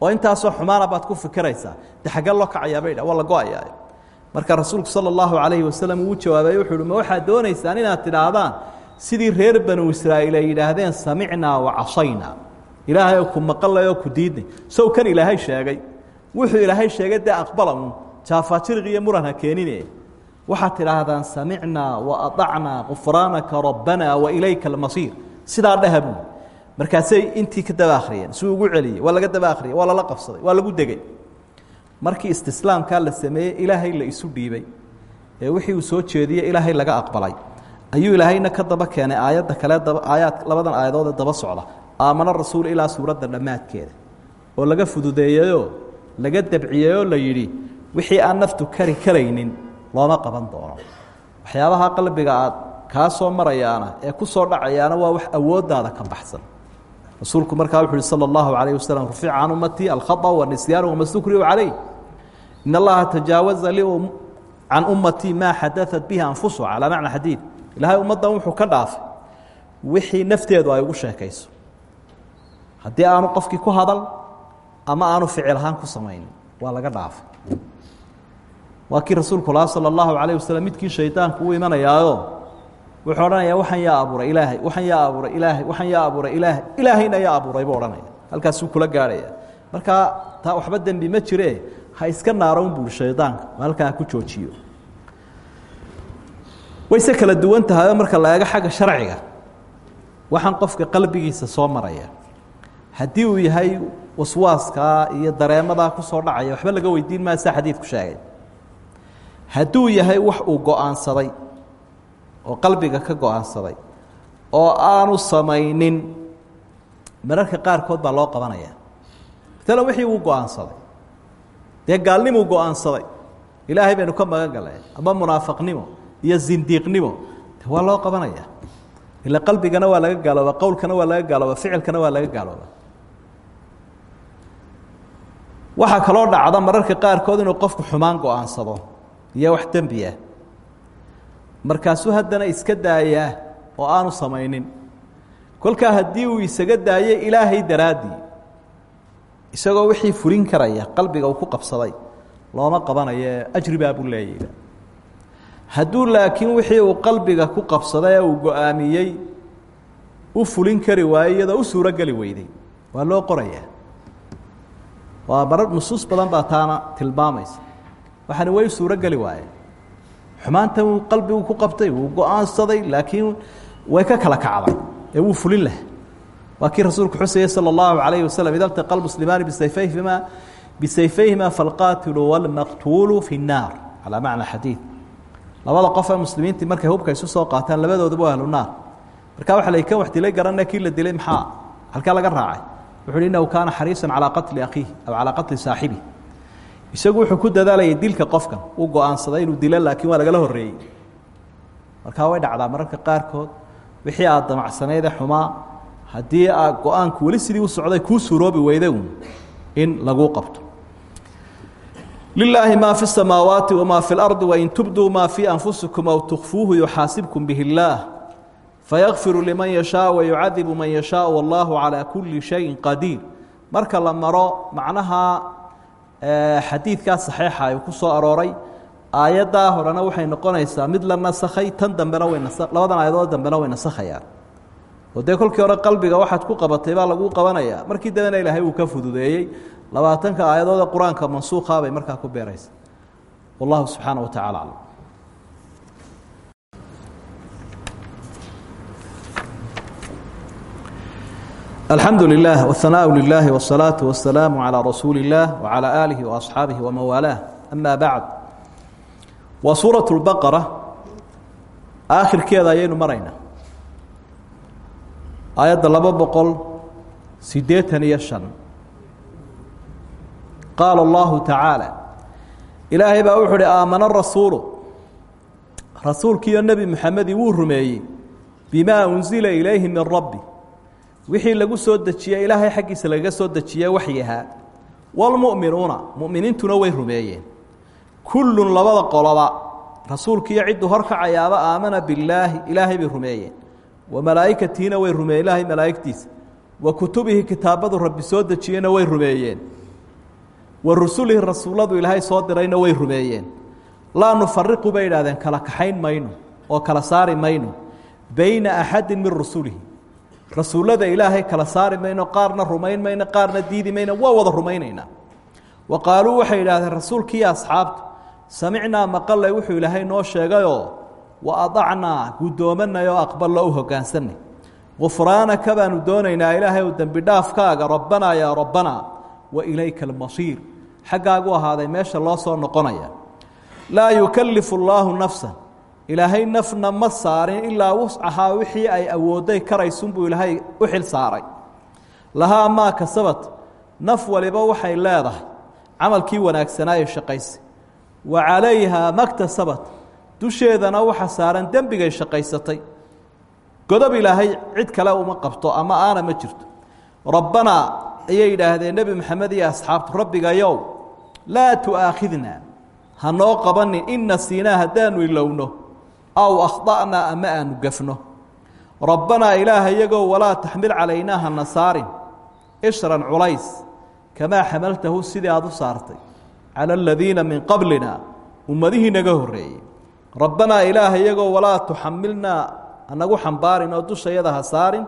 oo intaasoo xumaana baad ku fikiraysaa. De xaggee loo dha waa la marka rasuulku sala allahu calayhi wasalam uu jawaabay wuxu uhi ma waxaad doonaysaan inaad tidhaahdaan sidii reer banu israa'iil ay yidhaahdeen samicnaa wa casaynaa ilaahay ku maqalay oo ku diidnay. Sow kan ilaahay sheegay. Wuxuu ilaahay sheegay dee aqbala un jaafaajiriq muran ha keenine. Waxaad tidhaahdaan samicnaa wa aطacnaa gufraanaka rabbanaa wa ilayka almasiir. Sidaa dhaha markaasay intii ka daba akhriyeen suu ugu celiyey waa laga daba akhriyey waa lala qabsaday waa lagu degey markii istislaamkaa la sameeyey ilaahay la isu dhiibay ee wixii uu soo jeediyey ilaahay laga aqbalay. Ayuu ilaahayna ka daba keenay aayadda kale aayaad labadan aayadoodee daba socda. Aamano rasuul ilaa suuradda dhammaadkeeda. Oo laga fududeeyeyoo laga dabciyeyoo la yidhi wixii aan naftu kari karaynin looma qaban doono. Waxyaabaha qalbiga aad kaa marayaana ee ku soo dhacayaana waa wax awooddaada ka baxsan rasuulku markaa wuxu uhi salى اllahu عalayه waslm rufica can ummatii alkhaطأ wanisyaanu wamastukriu calayh in allaha tajaawaza li can ummatii maa xadaat bihi anfusuha calaa macna xadiid ilaahay ummaddan wuxuu ka dhaafay wixii nafteedu ay ugu sheekayso haddii aanu qofkii ku hadal ama aanu ficil ahaan ku samayn waa laga dhaafay waa kii rasuulku laha salى اllahu alayه waslm midkii shaydaanku u imanayaayo wuxuu odhanaya waxaan yaa abuuray ilaahay waxaan yaa abuuray ilaahay waxaan yaa abuuray ilaahay ilaahayna yaa abuuray buu odhanaya halkaasuu kula gaarhaya markaa taa waxba dembi ma jire ha iska naaro un buuri shaydaanka halkaa ku joojiyo. Wayse kala duwan tahayo marka la eego xagga sharciga waxaan qofka qalbigiisa soo maraya. Haddii uu yahay waswaaskaa iyo dareemadaa ku soo dhacaya waxba laga weydiin maayo saa xadiidku sheegay. Hadduu yahay wax uu go'aansaday oo qalbiga ka go'aansaday oo aanu samaynin. Mararka qaarkood baa loo qabanaya maalan wixii uu go'aansaday dee gaalnimuu go'aansaday ilaahay baynu ka magan ama munaafaqnimo iyo zindiiqnimo waa loo qabanaya ila qalbigana waa laga gaalooba qowlkana waa laga gaalooba ficilkana waa laga gaalooba. Waxaa kaloo dhacda mararka qaarkood inuu qofku xumaan go'aansado iyo wax dembi ah markaasuu haddana iska daayaa oo aanu samaynin. kolkaa haddii uu isaga daayo ilaahay daraaddii isagoo wixii fulin karaya qalbiga uu ku qabsaday looma qabanayo ajri baa buu leeyahy hadduu laakiin wixii uu qalbiga ku qabsaday ee uu go'aamiyey u fulin kari waayo iyadoo u suuro geli weyday. Waa loo qorayaa. Waa marar nusuus badan baa taana tilmaamaysa. Waxaana way suuro geli xumaantan uu qalbigu ku qabtay wuu go-aansaday laakiin way ka kala kacday ee wuu fulin laha waa kii rasuulku xusayey salى اllahu alayhi waslm ida ltaqa lmuslimaani bisayfayhima bisayfayhima falqaatilu wاlmaqtuulu fi الnaar calaa macna xadiid labada qof ee muslimiintii markay hubka isu soo qaataan labadooduba waa ahlu naar marka waxa la kan wax dilay garanaya kii la dilay maxaa halkaa laga raacay wuxu uhi inahu kaana xariisan calaa qatli akhiih aw calaa qatli saaxibih isagu wuxuu ku dadaalayay dilka qofkan. Uu go'aansaday inuu dila laakiin waa lagala horeeyey markaa way dhacdaa mararka qaarkood. Wixii aad damacsaneede xumaa haddii aa go'aanku sidii u socday kuu suuroobi weydaun in laguu qabto. Lilaahi maa fi samaawaati wamaa fi lardi wain tubduu maa fii anfusikum aw tukfuuhu yuxaasibkum bihi illaah fayakfiru liman yashaa wayucadibu man yashaa wallaahu calaa kulli shayin qadiir. Marka la maro macnaha xadiidkaa saxiixa ay ku soo arooray. Aayaddaa horena waxay noqonaysaa mid la nasakhay tan dambena way nas labadan aayadood dambena way nasakhayaan. Oo dee kolkii hore qalbiga waxaad ku qabatay baa laguu qabanayaa markii dambena ilaahay uu ka fududeeyey labaatanka aayadoode qur'aanka mansuuqa bay markaa ku beeraysa. Wallahu subxaana wa tacala aclam alxamdu lilah whanaaءu lilahi wالsalaaةu wasalaamu calىa rasuuli اllah wعalى aalihi وaصxaabihi waman waalaah ama bacd waa suuraة اlbaqara aakhirkeeda ayaynu maraynaa aayadda laba boqol siddeetan iyo shan qaala allahu tacaala ilaahay baa wuxu uhi aamana rasuulu rasuulkiiyo nebi moxamedi wuu rumeeyey bimaa unzila ilayhi min rabbi wixii lagu soo dejiyey ilaahay xaggiisa lagaga soo dejiye waxyahaa waalmu'minuuna mu'miniintuna way rumeeyeen. Kullun labada qoloba rasuulkiiyo cidduu horkacayaaba aamana billaahi ilaahay bay rumeeyeen. Wa malaa'ikatiina way rumeeyeen ilaahay malaa'igtiisa. Wa kutubihi kitaabadu rabbi soo dejiyeyna way rumeeyeen. Wa rusulihi rasuulladu ilaahay soo dirayna way rumeeyeen. Laa nufariqu bay idhahdeen kala kaxayn mayno oo kala saari mayno. Bayna axadin min rusulihi rasuullada ilaahay kala saari mayno qaarna rumayn mayno qaarna diidi mayno waa wada rumaynaynaa. Wa qaaluu waxay idhahdeen rasuulkiiyo asxaabtu samicnaa maqalay wuxuu ilaahay noo sheegayoo wa adacnaa guddoomanay oo aqballo u hoggaansanay gufraanaka baanu doonaynaa ilaahay ou dembi dhaafkaaga rabbanaa yaa rabbanaa wa ilayka almasiir. Xaggaagu ahaaday meesha loo soo noqonaya. Laa yukallifu allaahu nafsan ilaahay nafna ma saarin ilaa wuscahaa wixii ay awoodday karaysunbuu ilaahay u xil saaray. Lahaa maa kasabat naf waliba waxay leedahay camalkii wanaagsanaayo shaqaysa wa calayhaa maktasabat dusheedana waxa saaran dembigay shaqaysatay. Godob ilaahay cid kale uma qabto ama aana ma jirto. Rabbanaa ayay yidhaahdeen nebi moxamed iyo asxaabtu rabbigayow laa tu'aakhidna hanoo qabanin in nasiinaa haddaanu ilowno aw akhda'naa ama aanu gafno rabbanaa ilaaha iyagoo walaa taxmil calaynaa hana saarin ishran culays kamaa xamaltahu sidii aada u saartay cala aladiina min qablina ummadihii naga horreeyey rabbanaa ilaaha iyagoo walaa tuxamilnaa hanagu xambaarin oo dushayada ha saarin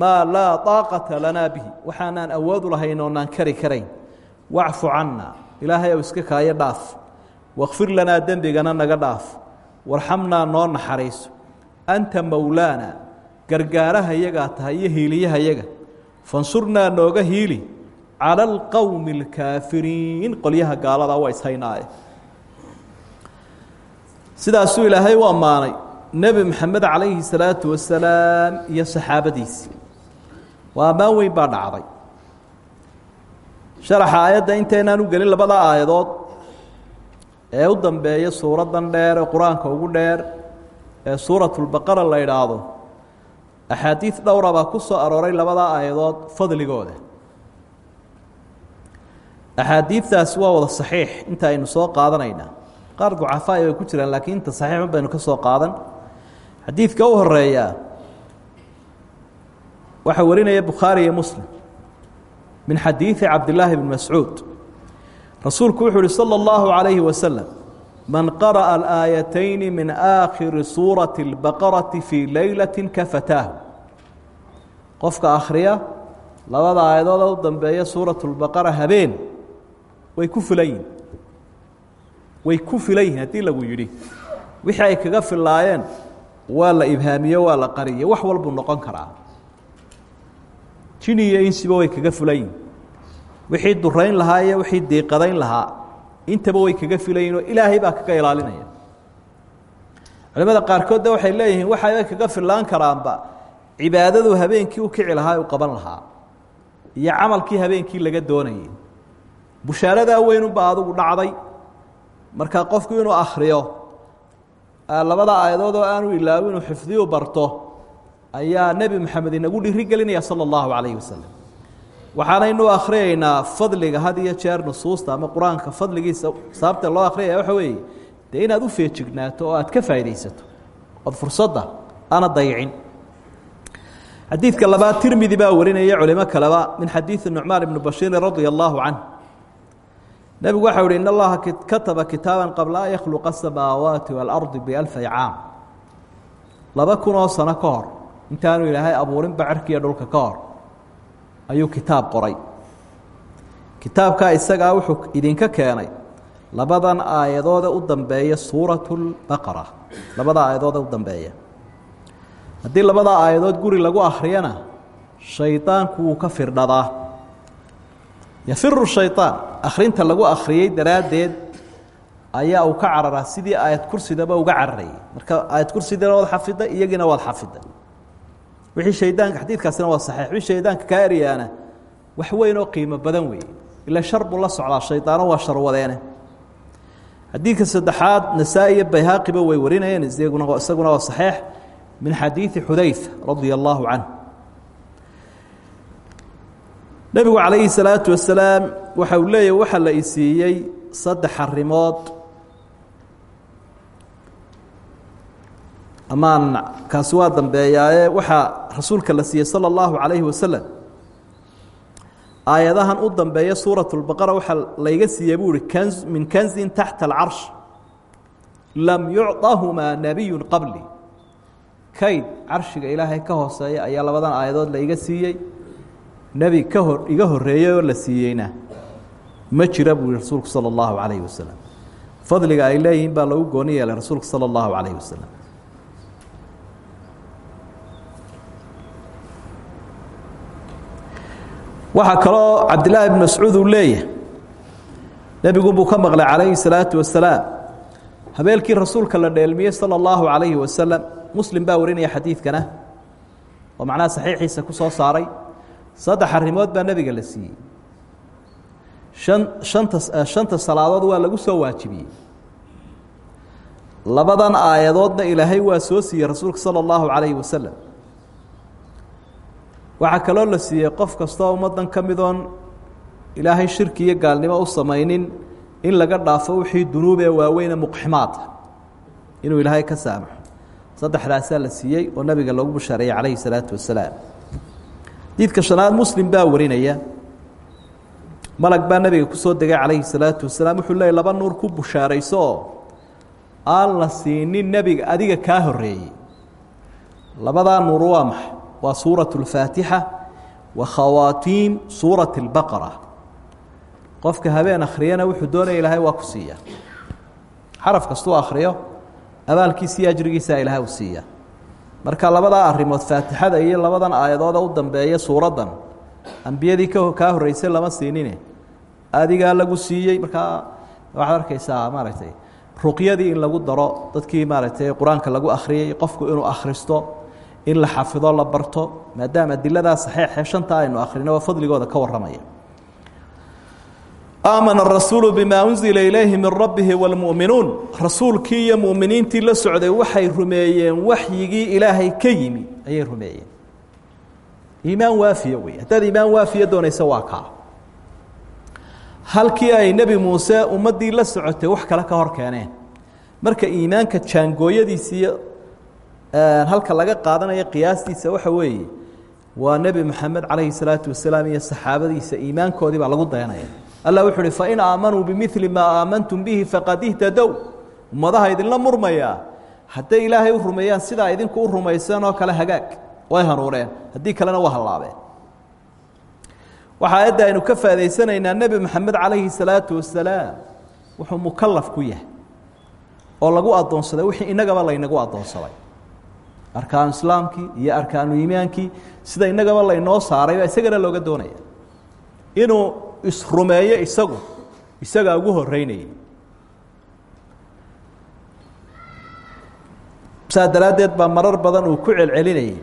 maa laa daaqata lanaa bihi waxaanaan awoodu lahayn oonaan kari karayn wacfu canna ilaahay ow iska kaayo dhaaf wakfir lanaa dembigana naga dhaaf warxamnaa noo naxariiso. Anta mowlaana gargaaraha yagaa tahay iyo hiiliyaha yaga. Fansurnaa nooga hiili. Cala alqowmi alkaafiriin. Qolyaha gaalada waa ishaynaaye. Sidaasuu ilaahay u ammaanay. Nebi maxamed calayhi salaatu wasalaam iyo saxaabadiisii waa ammaan weyn baa dhacday. Sharaxa aayadda intaynaan u gelin labada aayadood ee u dambeeya suuraddan dheer ee qur'aanka ugu dheer ee suuratulbaqara la idhaahdo axaadiid dhowra baa ku soo arooray labadaa aayadood fadligooda. Axaadiidtaasi waa wada saxiix inta aynu soo qaadanaynaa qaar ducafaa bay ku jiraan laakiin inta saxiixun baynu ka soo qaadan. Xadiidka u horreeya waxaa warinaya bukhaari iyo muslim min xadiidi cabdillaahi bn mascuud rasuulku wuxuu uhi salى اllahu عalayhi wasalam man qara'a alآayatayni min aakhiri suurati اlbaqarati fii leylati kafataahu qofka akhriya labada aayadood u dambeeya suuraة اlbaqara habeen way ku filan yihin way ku filan yihin haddii lagu yidhi wixii ay kaga filaayeen waa la ibhaamiye waa la qariye wax walbuu noqon karaa jini iyo insiba way kaga fulan yihin wixii durayn lahaa iyo wixii diiqadayn lahaa intaba way kaga filayihin oo ilaahay baa kaga ilaalinaya. Culimada qaarkoodna waxay leeyihiin waxay kaga filaan karaanba cibaadadu habeenkii u kici lahaa u qaban lahaa iyo camalkii habeenkii laga doonayay bushaaradaa weynunbaa adigu dhacday. Marka qofku inuu akhriyo labada aayadood oo aanu ilaawin inuu xifdiyu barto ayaa nebi moxamed inagu dhiiri gelinaya sala allahu calayhi wasalam waxaanaynu akhriyaynaa fadliga had iyo jeer nusuusta ama qur'aanka fadligiisa. Sababta loo akhriyaya waxa weeye dee inaad u feejignaato oo aad ka faaidaysato ood fursadda aana dayicin. Xadiidka labaad tirmidi baa warinaya culimo kaleba min xadiidi nucmaan ibni bashiirin radia allaahu canh nebigu waxau uhi in allaha kataba kitaaban qabla an yakhluqa asamaawaati waalardi bialfay caam. Laba kun oo sano ka hor intaanu ilaahay abuurin bacerkiiyo dhulka ka hor ayuu kitaab qoray. Kitaabkaa isagaa wuxuu idinka keenay labadan aayadoode u dambeeya suuratu lbaqara labada aayadoode u dambeeya. Haddii labada aayadood guri lagu akhriyana shaydaanku wuu ka firdhadaa. Yafiru shayطaan akhrinta lagu akhriyey daraaddeed ayaa uu ka cararaa sidii aayad kursidaba uga cararayay. Marka aayad kursidana waad xafida iyagiina waad xafida wixii shaydaanka xadiidkaasina waa saxiix. Wixii shaydaanka kaa eryaana wax weyn oo qiimo badan weeye. Ila shar buu la socdaa shaydaano waa sharwadeene xadiidka saddexaad nasaa-i iyo bayhaaqiba way warinayeen isaguna isaguna waa saxiix. Min xadiidi xudayfa radia canh nebigu calayhi salaatu wasalaam waxa uu leeyahy waxaa la isiiyey saddex arrimood amaan kaasi waa dambeeyaaye. Waxaa rasuulka la siiyey sala allahu calayhi wasalam aayadahan u dambeeya suurat lbaqara waxaa layga siiyey buu kanz min kanzin taxta alcarsh lam yucطahumaa nabiyun qabli. Kayd carshiga ilaahay ka hooseeya ayaa labadan aayadood layga siiyey. Nebi ka hor iga horreeyey oo la siiyeyna. Ma jira buu rasuulku sala allahu calayhi wasalam fadliga ay leeyihiin baa lagu gooni yeelay allahu calayhi wasalam waxaa kaloo cabdillaahi bn mascuud uu leeyahay nebigunbuu ka maqlay calayhi salaatu wasalaam habeenkii rasuulka la dheelmiyey sala allahu calayhi muslim baa warinaya xadiidkana oo macnaha saxiixiisa ku soo saaray. Saddex arrimood baa nebiga la siiyey. Shan shanta shanta salaadood waa lagu soo waajibiyey. Labadan aayadoodna ilaahay waa soo siiyey rasuulka sala allahu calayhi wasalam waxaa kaloo la siiyey qof kastoo ummaddan ka midoon ilaahay shirki iyo gaalnimo u samaynin in laga dhaafo wixii dunuubee waaweyne muqximaada inuu ilaahay ka saamaxo. Saddexdaasaa la siiyey oo nabiga loogu bushaareeyey calayhi salaatu wasalaam diidka shanaad muslim baa warinaya. Malag baa nabiga ku soo degay calayhi salaatu wasalaam wuxuu leeyay laba nuur ku bushaarayso aan la siinin nebiga adiga kaa horreeyey labadaa nuur waa maxay waa suuraة الfaatixa wa khawaatiim suuraة الbaqara qofka habeen akhriyana wuxuu doonaya ilaahay waa ku siiya xaraf kastuu akhriyo abaalkiisa iyo ajrigiisa ilahay u siiya marka labadaa arrimood faatixada iyo labadan aayadooda u dambeeya suuraddan ambiyadii k kaa horreysay lama siinine adigaa lagu siiyey markaa waxaad arkaysaa maaragtay ruqyadii in lagu daro dadkii maaragtay qur-aanka lagu akhriyey qofku inuu akhristo in la xafido la barto maadaama adiladaa saxiixe shanta aynu akhrino waa fadligooda ka warramaya. Aamana arasuulu bimaa unzila ilayhi min rabbihi wاlmu'minuun rasuulkii iyo mu'miniintii la socday waxay rumeeyeen waxyigii ilaahay ka yimi. Ayay rumeeyeen. Iimaan waafiya wey haddaad iimaan waafiya doonaysa waa kaa. Halkii ay nebi muuse ummaddii la socotay wax kale ka hor keeneen. Marka iimaanka jaangooyadiisiiyo halka laga qaadanayo qiyaastiisa waxa weeye waa nebi moxamed calayhi salaatu wasalaam iyo saxaabadiisa iimaankoodii baa lagu dayanaya. Allah wuxu uhi fain aamanuu bimili maa aamantum bihi faqad ihtadow ummadaha idinla murmayaa hadday ilaahay u rumeeyaan sidaa idinku u rumaysan oo kale hagaag way hanuuneen haddii kalena waa hallaabeen. Waxaa aayadda aynu ka faa'idaysanaynaa nebi moxamed calayhi salaatu wasalaam wuxuu mukalaf ku yahay oo lagu addoonsaday wixii innagaba laynagu addoonsaday arkaanu islaamkii iyo arkaanu iimaankii sida innagaba laynoo saarayba isagana looga doonaya. Inuu isrumeeyo isagu isagaa ugu horeynayay saa daraaddeed baa marar badan uu ku celcelinayay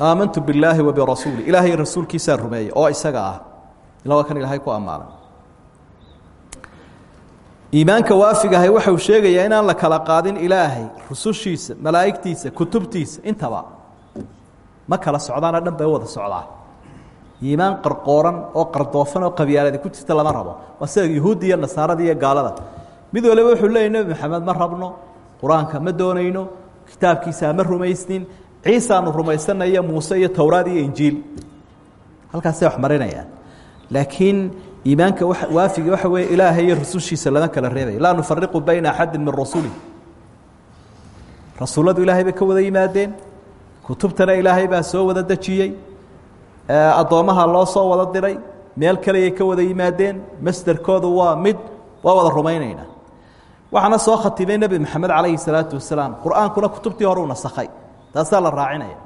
aamantu billaahi wa birasuuli ilaahay rasuulkiisaa rumeeyey oo isaga ah. Ila kan ilaahay ku ammaanan iimaanka waafigahay waxau sheegayaa inaan la kala qaadin ilaahay rusushiisa malaa'igtiisa kutubtiisa intaba. Ma kala socdaana dhan bay wada socdaa. Iimaan qarqooran oo qardoofan oo qabyaaladi ku jirta lama rabo. Waa sida yuhuudda iyo nasaarada iyo gaalada. Mid waliba wuxuu leeyay nebi maxamed ma rabno qur'aanka ma doonayno kitaabkiisaa ma rumaysnin ciisaanu rumaysanaya muuse iyo towraad iyo injiil. Halkaasay wax marinayaan laakiin iimaanka waafiga waxa weeye ilaahay iyo rasushiisa lama kala reebay. Laa nufariqu bayna axadi min rasuli. Rasuulladu ilaahay bay ka wada yimaadeen. Kutubtana ilaahay baa soo wada dejiyey. Addoommaha loo soo wada diray. Meel kaleyay ka wada yimaadeen. Masderkoodu waa mid waa wada rumaynaynaa waxaana soo khatimay nebi maxamed calayhi salaatu wasalaam. Qur'aankuna kutubtii hore u nasakhay. Taasaa la raacinaya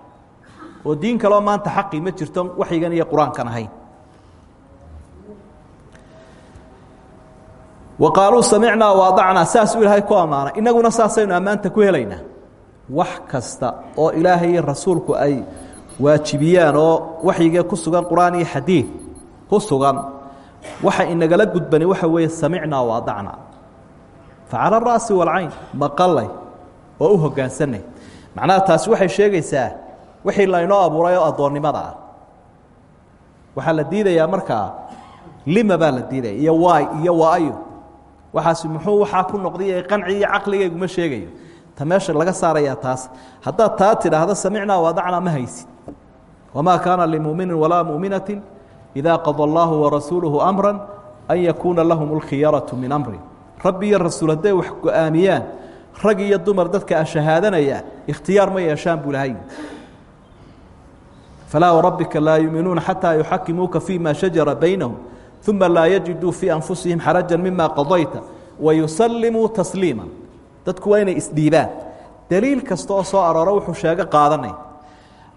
oo diin kaleo maanta xaqii ma jirto waxyigan iyo qur'aankan ahayn wa qaaluu samicnaa waadacnaa saasuu ilaahay ku ammaanay innaguna saasaynu ammaanta ku helaynaa. Wax kasta oo ilaahay iyo rasuulku ay waajibiyaan oo waxyigee ku sugan qur'aan iyo xadiid ku sugan waxa inagala gudbani waxa weeye samicnaa waadacnaa fa cala ara'si walcayn maqalay oo u hoggaansanay macnaha taasi waxay sheegaysaa wixii laynoo abuuray oo addoonnimada ah. La diidayaa markaa lima baa la diidaya iyo waay iyo waayo waaas muxuu waaa ku noqday qanciga iyo caqligayguma sheegayo. Ta meesha laga saarayaa taas. Haddaad taa tidhaahda samicnaa waadacnaa ma haysid. Wamaa kaana limuminin walaa muminati idaa qada allaahu warasuuluhu amran an yakuuna lahum اlkhiyaratu min amri. Rabbi iyo rasuul hadday wax go'aamiyaan rag iyo dumar dadka ashahaadanaya ikhtiyaar ma yeeshaan buu lahay falaa warabbika laa yuuminuuna xataa yuxakimuuka fii ma shajara baynahum uma laa yajiduu fii anfusihim xaraja mima qadayta wayusalimuu tasliima. Dadku waa inay isdhiibaan. Daliil kasta oo soo arooro wuxuu sheego qaadanay.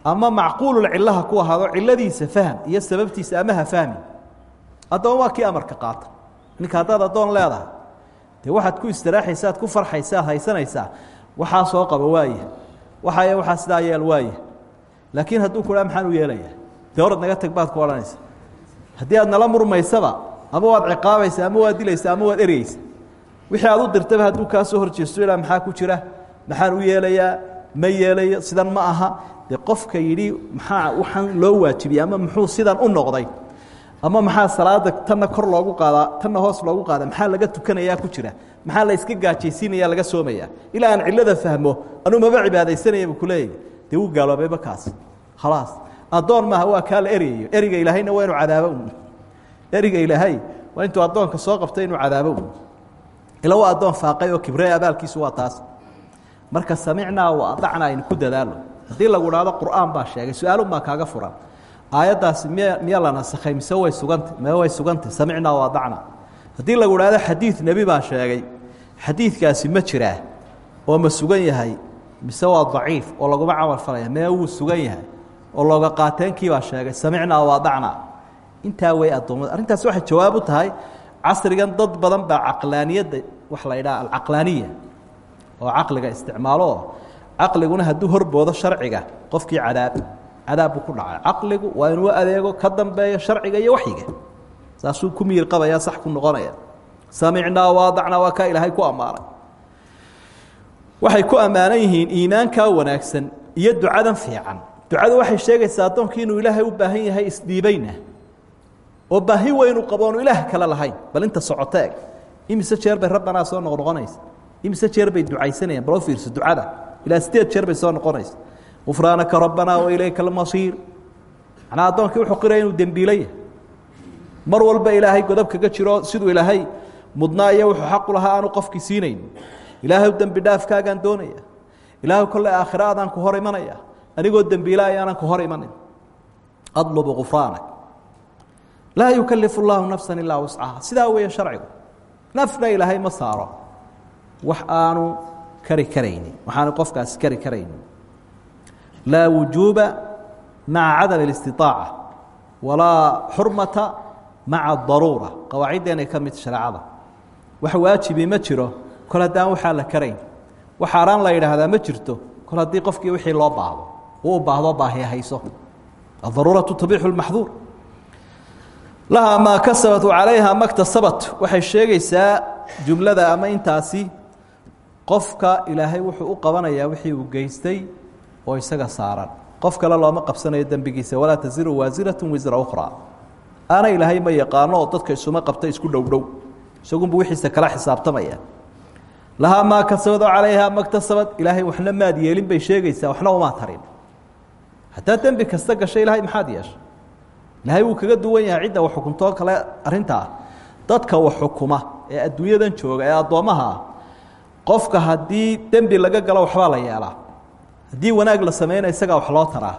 Ama macquulul cilaha ku ahaado ciladiisa fahm iyo sababtiisa ama ha fahmi addoon waa kii amarka qaata. Ninka haddaad addoon leedahay dee waxaad ku istiraaxaysa ad ku farxaysa ad haysanaysaa waxaa soo qaba waaya waxay waxaa sidaa yeel waaya laakiin hadduu ku dhaa maxaan u yeelaya dee orad naga tag baad ku odhanaysa haddii aad nala murmaysaba ama waad ciqaabaysa ama waad dilaysa ama waad ereyeysa wixii aad u dirtaba hadduu kaa soo horjeesto ilaa maxaa ku jira? Maxaan u yeelayaa? Ma yeelayo? Sidan ma aha. Dee qofka yidhi maxaa waxaan loo waajibiyey ama muxuu sidan u noqday? Ama maxaa salaada tanna kor loogu qaadaa tanna hoos loogu qaada? Maxaa laga tukanayaa? ku jira. Maxaa la iska gaajaysiinaya laga soomaya ilaa aan cilada fahmo anuu maba cibaadaysanaya bu kuleeyahy dee wuu gaaloobayba kaas. Khalaas addoon maaha waa kaa la eryayo eriga ilaahayna waa inuu cadaabo un eriga ilaahay waa intuu addoonka soo qabtay inuu cadaabo un ila waa addoon faaqay oo kibre abaalkiisu waa taas. Marka samicnaa wa adacnaa aynu ku dadaalo. Haddii lagu dhahdo qur'aan baa sheegay su'aalun baa kaaga furan. Aayaddaasi miy miya la nasakhay mise way sugantay me way sugantay samicnaa wa adacnaa haddii lagu dhahdo xadiid nebi baa sheegay xadiidkaasi ma jiraa oo ma sugan yahay mise waa daciif oo laguma camal falaya mee wuu sugan yahay oo looga qaateenkii baa sheegay samicnaa wa adacnaa intaa way addoommada arrintaasi waxay jawaab u tahay casrigan dad badan baa caqlaaniyadda waxa la yidhaha alcaqlaaniya oo caqliga isticmaalo oo caqliguna hadduu horboodo sharciga qofkii cadaab cadaab buu ku dhacay. Caqligu waa inuu adeego ka dambeeyo sharciga iyo waxyiga. Saasuu ku miyir qabaya sax ku noqonaya. Samicnaa waadacnaa waa kaa ilaahay ku ammaanay. Waxay ku ammaanan yihiin iimaankaa wanaagsan iyo ducadan fiican ducadu waxay sheegaysaa addoonkii inuu ilaahay u baahan yahay isdhiibayna. Oo baahi weynu qabo oonu ilaah kale lahayn bal inta socoto eg imise jeer bay rabbanaa soo noqnoqonaysa imise jeer bay ducaysanayaan bal u fiirso ducada. Ilaa sideed jeer bay soo noqonaysa. Gufraanaka rabbanaa wa ilayka almasiir. Macnaa addoonkii wuxuu qiraya inuu dembiilaya mar walba ilaahay godob kaga jiro siduu ilaahay mudnaa iyo wuxuu xaqu lahaa aanu qofkii siinayn. Ilaahay dembi dhaafkaagaan doonaya. Ilaahay kolle aakhira adaan ku hor imanaya anigoo dembiila ayaanan ku hor imanin. Adlubu gufraanak. Laa yukalifu llaahu nafsa ilaa wascaha sidaa weeye sharcigu nafna ilaahay ma wax aanu kari karaynin. Waxaanu qofkaasi kari karaynin. Laa wujuuba maca cadam اlistiطaaca walaa xurmata maca daruura qawaaciddeenay ka mid shareecada. Wax waajibi ma jiro kol haddaan waxaa la karayn. Wax xaaraan la yidhaahdaa ma jirto kol haddii qofkii wixii loo baahdo u baahdo baahiya hayso. Adaruuratu tabixu اlmaxduur lahaa maa kasabat calayha maktasabat waxay sheegaysaa jumlada ama intaasi qofka ilaahay wuxuu u qabanayaa wixii uu geystay oo isaga saaran. Qof kale looma qabsanayo dembigiisa walaa tasiru waasiratu wisra ukhraa. Ana ilaahay ma yaqaano dadka isuma qabta isku dhowdhow isagunbu wixiisa kala xisaabtamaya. Lahaa maa kasabad oo calayha maktasabad ilaahay waxna maad yeelin bay sheegaysaa waxna umaa tarin haddaa dembi kasta gashay ilaahay maxaad yeeshay? Ilaahay wuu kaga duwan yahay cidda wax xukuntoo kale arrintaa dadka wax xukuma ee adduunyadan jooga ee addoommaha ah qofka haddii dembi laga galo waxbaa la yeelaa. Haddii wanaag la sameynaya isagaa wax loo taraa.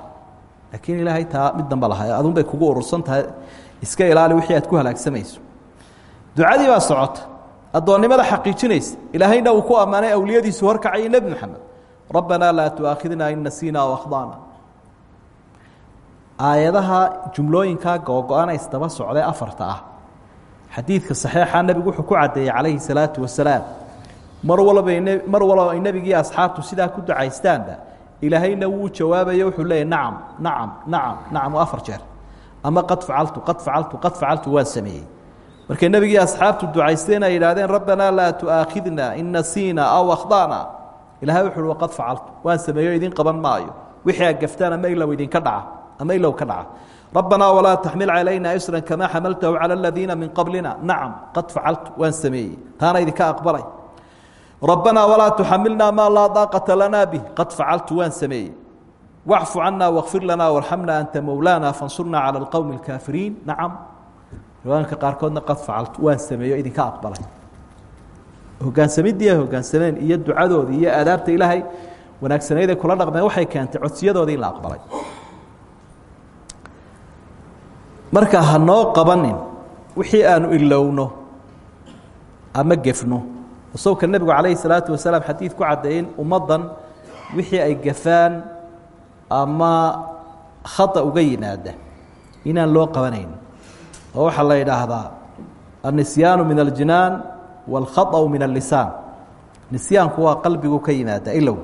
Laakiin ilaahay taa mid damba lahay adun bay kugu urursan tahay. Iska ilaali wixii aad ku halaagsamayso. Ducadii baa socota. Addoonnimada xaqiijinaysa. Ilaahayna uu ku ammaanay awliyadiisu horkacayay nebi moxamed rabbanaa laa tu'aakhidnaa in nasiina aw akhdana aayadaha jumlooyinkaa googo-ana isdaba socday afarta ah. Xadiidka saxiixa nebigu wuxuu ku caddeeyey calayhi salaatu wasalaam mar walba mar walba ay asxaabtu sidaa ku ducaystaanba ilaahayna wuu jawaabayo wuxuu leeyahy nacam nacam nacam nacam afar jeer. Ama qad facaltu qad facaltu qad facaltu waan sameeyey. Markay nebigii asxaabtu ducaysteen ay yidhahdeen rabbanaa laa tu'aakhidna in nasiina aw akhdana ilahay wuxu uhi facaltu waan sameeyo idin qaban maayo. Wixii aad gaftaan ama ilow idinka dhaca ama ilow ka dhaca. Rabbanaa walaa taxmil calayna isran kamaa xamaltahu cala aladiina min qablina. Nacam qad facaltu waan sameeyey. Taana idinka aqbalay. Rabbanaa walaa tuxamilnaa maa laa daaqata lanaa bih. Qad facaltu waan sameeyey. Wacfu cana wkfir lanaa warxamna anta mowlaana fansurnaa cala alqowmi alkaafiriin. Nacam. Riwaanka qaarkoodna qad facaltu waan sameeyo idinka aqbalay. Hogaansamidii ay hogaansameen iyo ducadoodii iyo aadaabta ilaahay wanaagsanayd ay kula dhaqmeen waxay keentay codsiyadoodii in la aqbalay marka ha noo qabanin wixii aanu ilowno ama gefno sawka nebigu calayhi salaatu wasalaam xadiid ku caddeeyey in ummaddan wixii ay gafaan ama khata uga yimaada inaan loo qabanayn oo waxaa la yidhaahdaa annisyaanu min aljinaan wاlkhaطأu min allisaan nisyaanku waa qalbigu ka yimaada ilow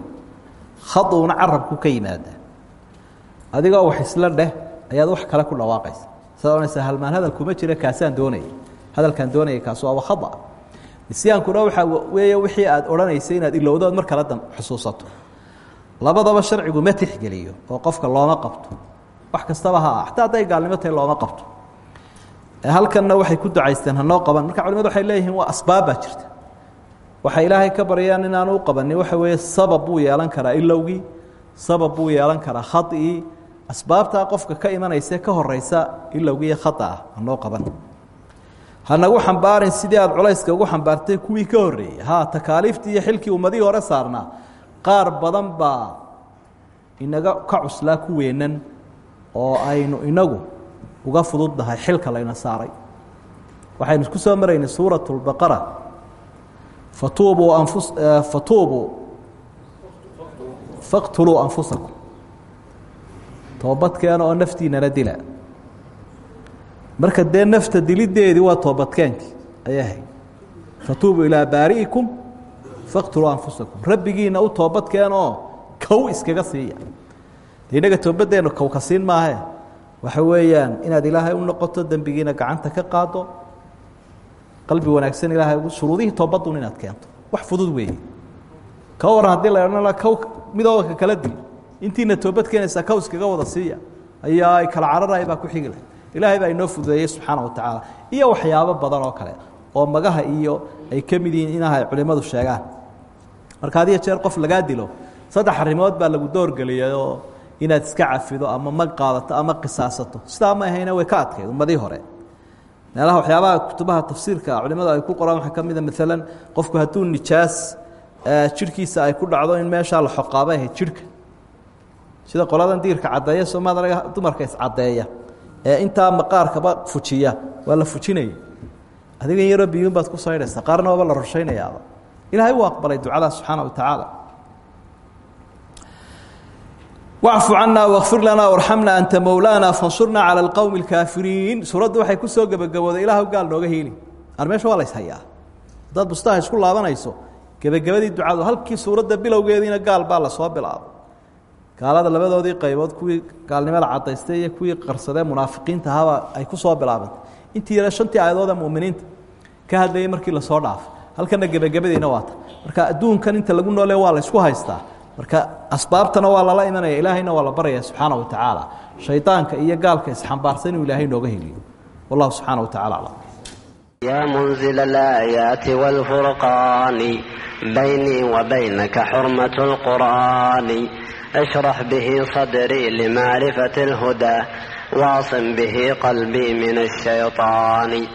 khaطuna carabku ka yimaada adigoo wax isla dheh ayaad wax kale ku dhawaaqaysa saad ohanaysaa halmaan hadal kuma jira kaasaan doonaya hadalkaan doonaya kaasi waa wakhada. Nisyankuna waxaa weeye wixii aad odhanaysay inaad ilowdo ad mar kala da xusuusato. Labadaba sharcigu ma tixgeliyo oo qofka looma qabto. Wax kastaba ha ah xataa hadday gaalnimo tahay looma qabto. Halkanna waxay ku ducaysteen hanoo qaban. Marka culimadu waxay leeyihiin waa asbaabbaa jirta. Waxay ilaahay ka baryaan inaanu u qabanin waxa weeye sabab buu yeelan karaa ilowgii sabab buu yeelan karaa khaطigii asbaabtaa qofka ka imanayse ka horeysa in laogiya khata ah hanoo qaban. Hanagu xambaarin sidii aad culayska ugu xambaartay kuwii ka horreeyey haa takaaliiftii iyo xilkii ummadihii hore saarnaa. Qaar badan baa inaga ka cuslaa ku weenan oo aynu inagu uga fududnahay xilka layna saaray. Waxaynu ku soo maraynay suurat lbaqara fatuubuu anfus fatuubuu faqtuluu anfusakum toobadkeena oo naftiinala dila. Marka dee nafta dilideedii waa toobadkeenkii ayay ahayd fatuubuu ilaa baari'ikum faqtuluu anfusakum. Rabbigiina u toobadkeen oo kow iskaga siiya. Innaga toobaddeenu kowka siin maahe. Waxa weeyaan inaad ilaahay u noqoto dembigiina gacanta ka qaado. Qalbi wanaagsan ilaahay ugu shuruudihii toobadun inaad keento. Wax fudud weeye. Ka waran haddii la odhan kow midooba ka kala dil intiina toobad keenaysaa kow iskaga wada siiya ayaa ay kala cararay baa ku xigi lahay ilaahay baa inoo fududeeyey subxaana wa tacaala. Iyo waxyaabo badan oo kale oo magaha iyo ay ka mid yihiin inaha culimmadu sheegaan. Marka had iyo jeer qof lagaa dilo saddex arrimood baa lagu doorgeliyay oo inaad iska cafido ama mag qaadato ama qisaasato. Sidaa ma ahayna way ka adkayd ummadii hore. Meelaha waxyaabaha kutubaha tafsiirka culimadu ay ku qoraan waxaa ka mida maalan qofku hadduu nijaas jidhkiisa ay ku dhacdo in meeshaa la xoqaabay ahayd jidhka sida qoladan diirka caddeeya soomaad anaga dumarka iscaddeeya ee intaa maqaarkaba fujiya waa la fujinaya adigan yaroo biyuun baad ku saydhaysa qaarna waaba la rushaynayaaba. Ilaahay wuu aqbalay ducadaas subxaana wa tacaala wacfu cana wkfir lana warxamna anta mowlaana fansurnaa cala alqowmi اlkaafiriin suuraddu waxay ku soo gebagabooday ilaah gaal nooga hiili ar meesha waa la yshayaa haddaad bustaha isku laabanayso gebagabadii ducadu halkii suuradda bilowgeediina gaal baa la soo bilaabay gaalada labadoodii qaybood kuwii gaalnimada cadaystay iyo kuwii qarsadee munaafiqiinta ahaaba ay ku soo bilaabantay. Intii yare shantii aayadood ee ka hadlayay markii la soo dhaafo halkana gebagabadeena waata. Marka adduunkan inta lagu noole waa laysku haystaa. Marka asbaabtana waa lala imanaya ilaahayna waa la baraya subxaana wa shaydaanka iyo gaalka isxambaarsan inuu ilaahay nooga heliyo. Wallahu subxaana wa aclam. Ya munzila alaayaati wlfurqaani baynii wa baynaka xurmat اشرح به صدري لمعرفة الهدى واعصم به قلبي من الشيطان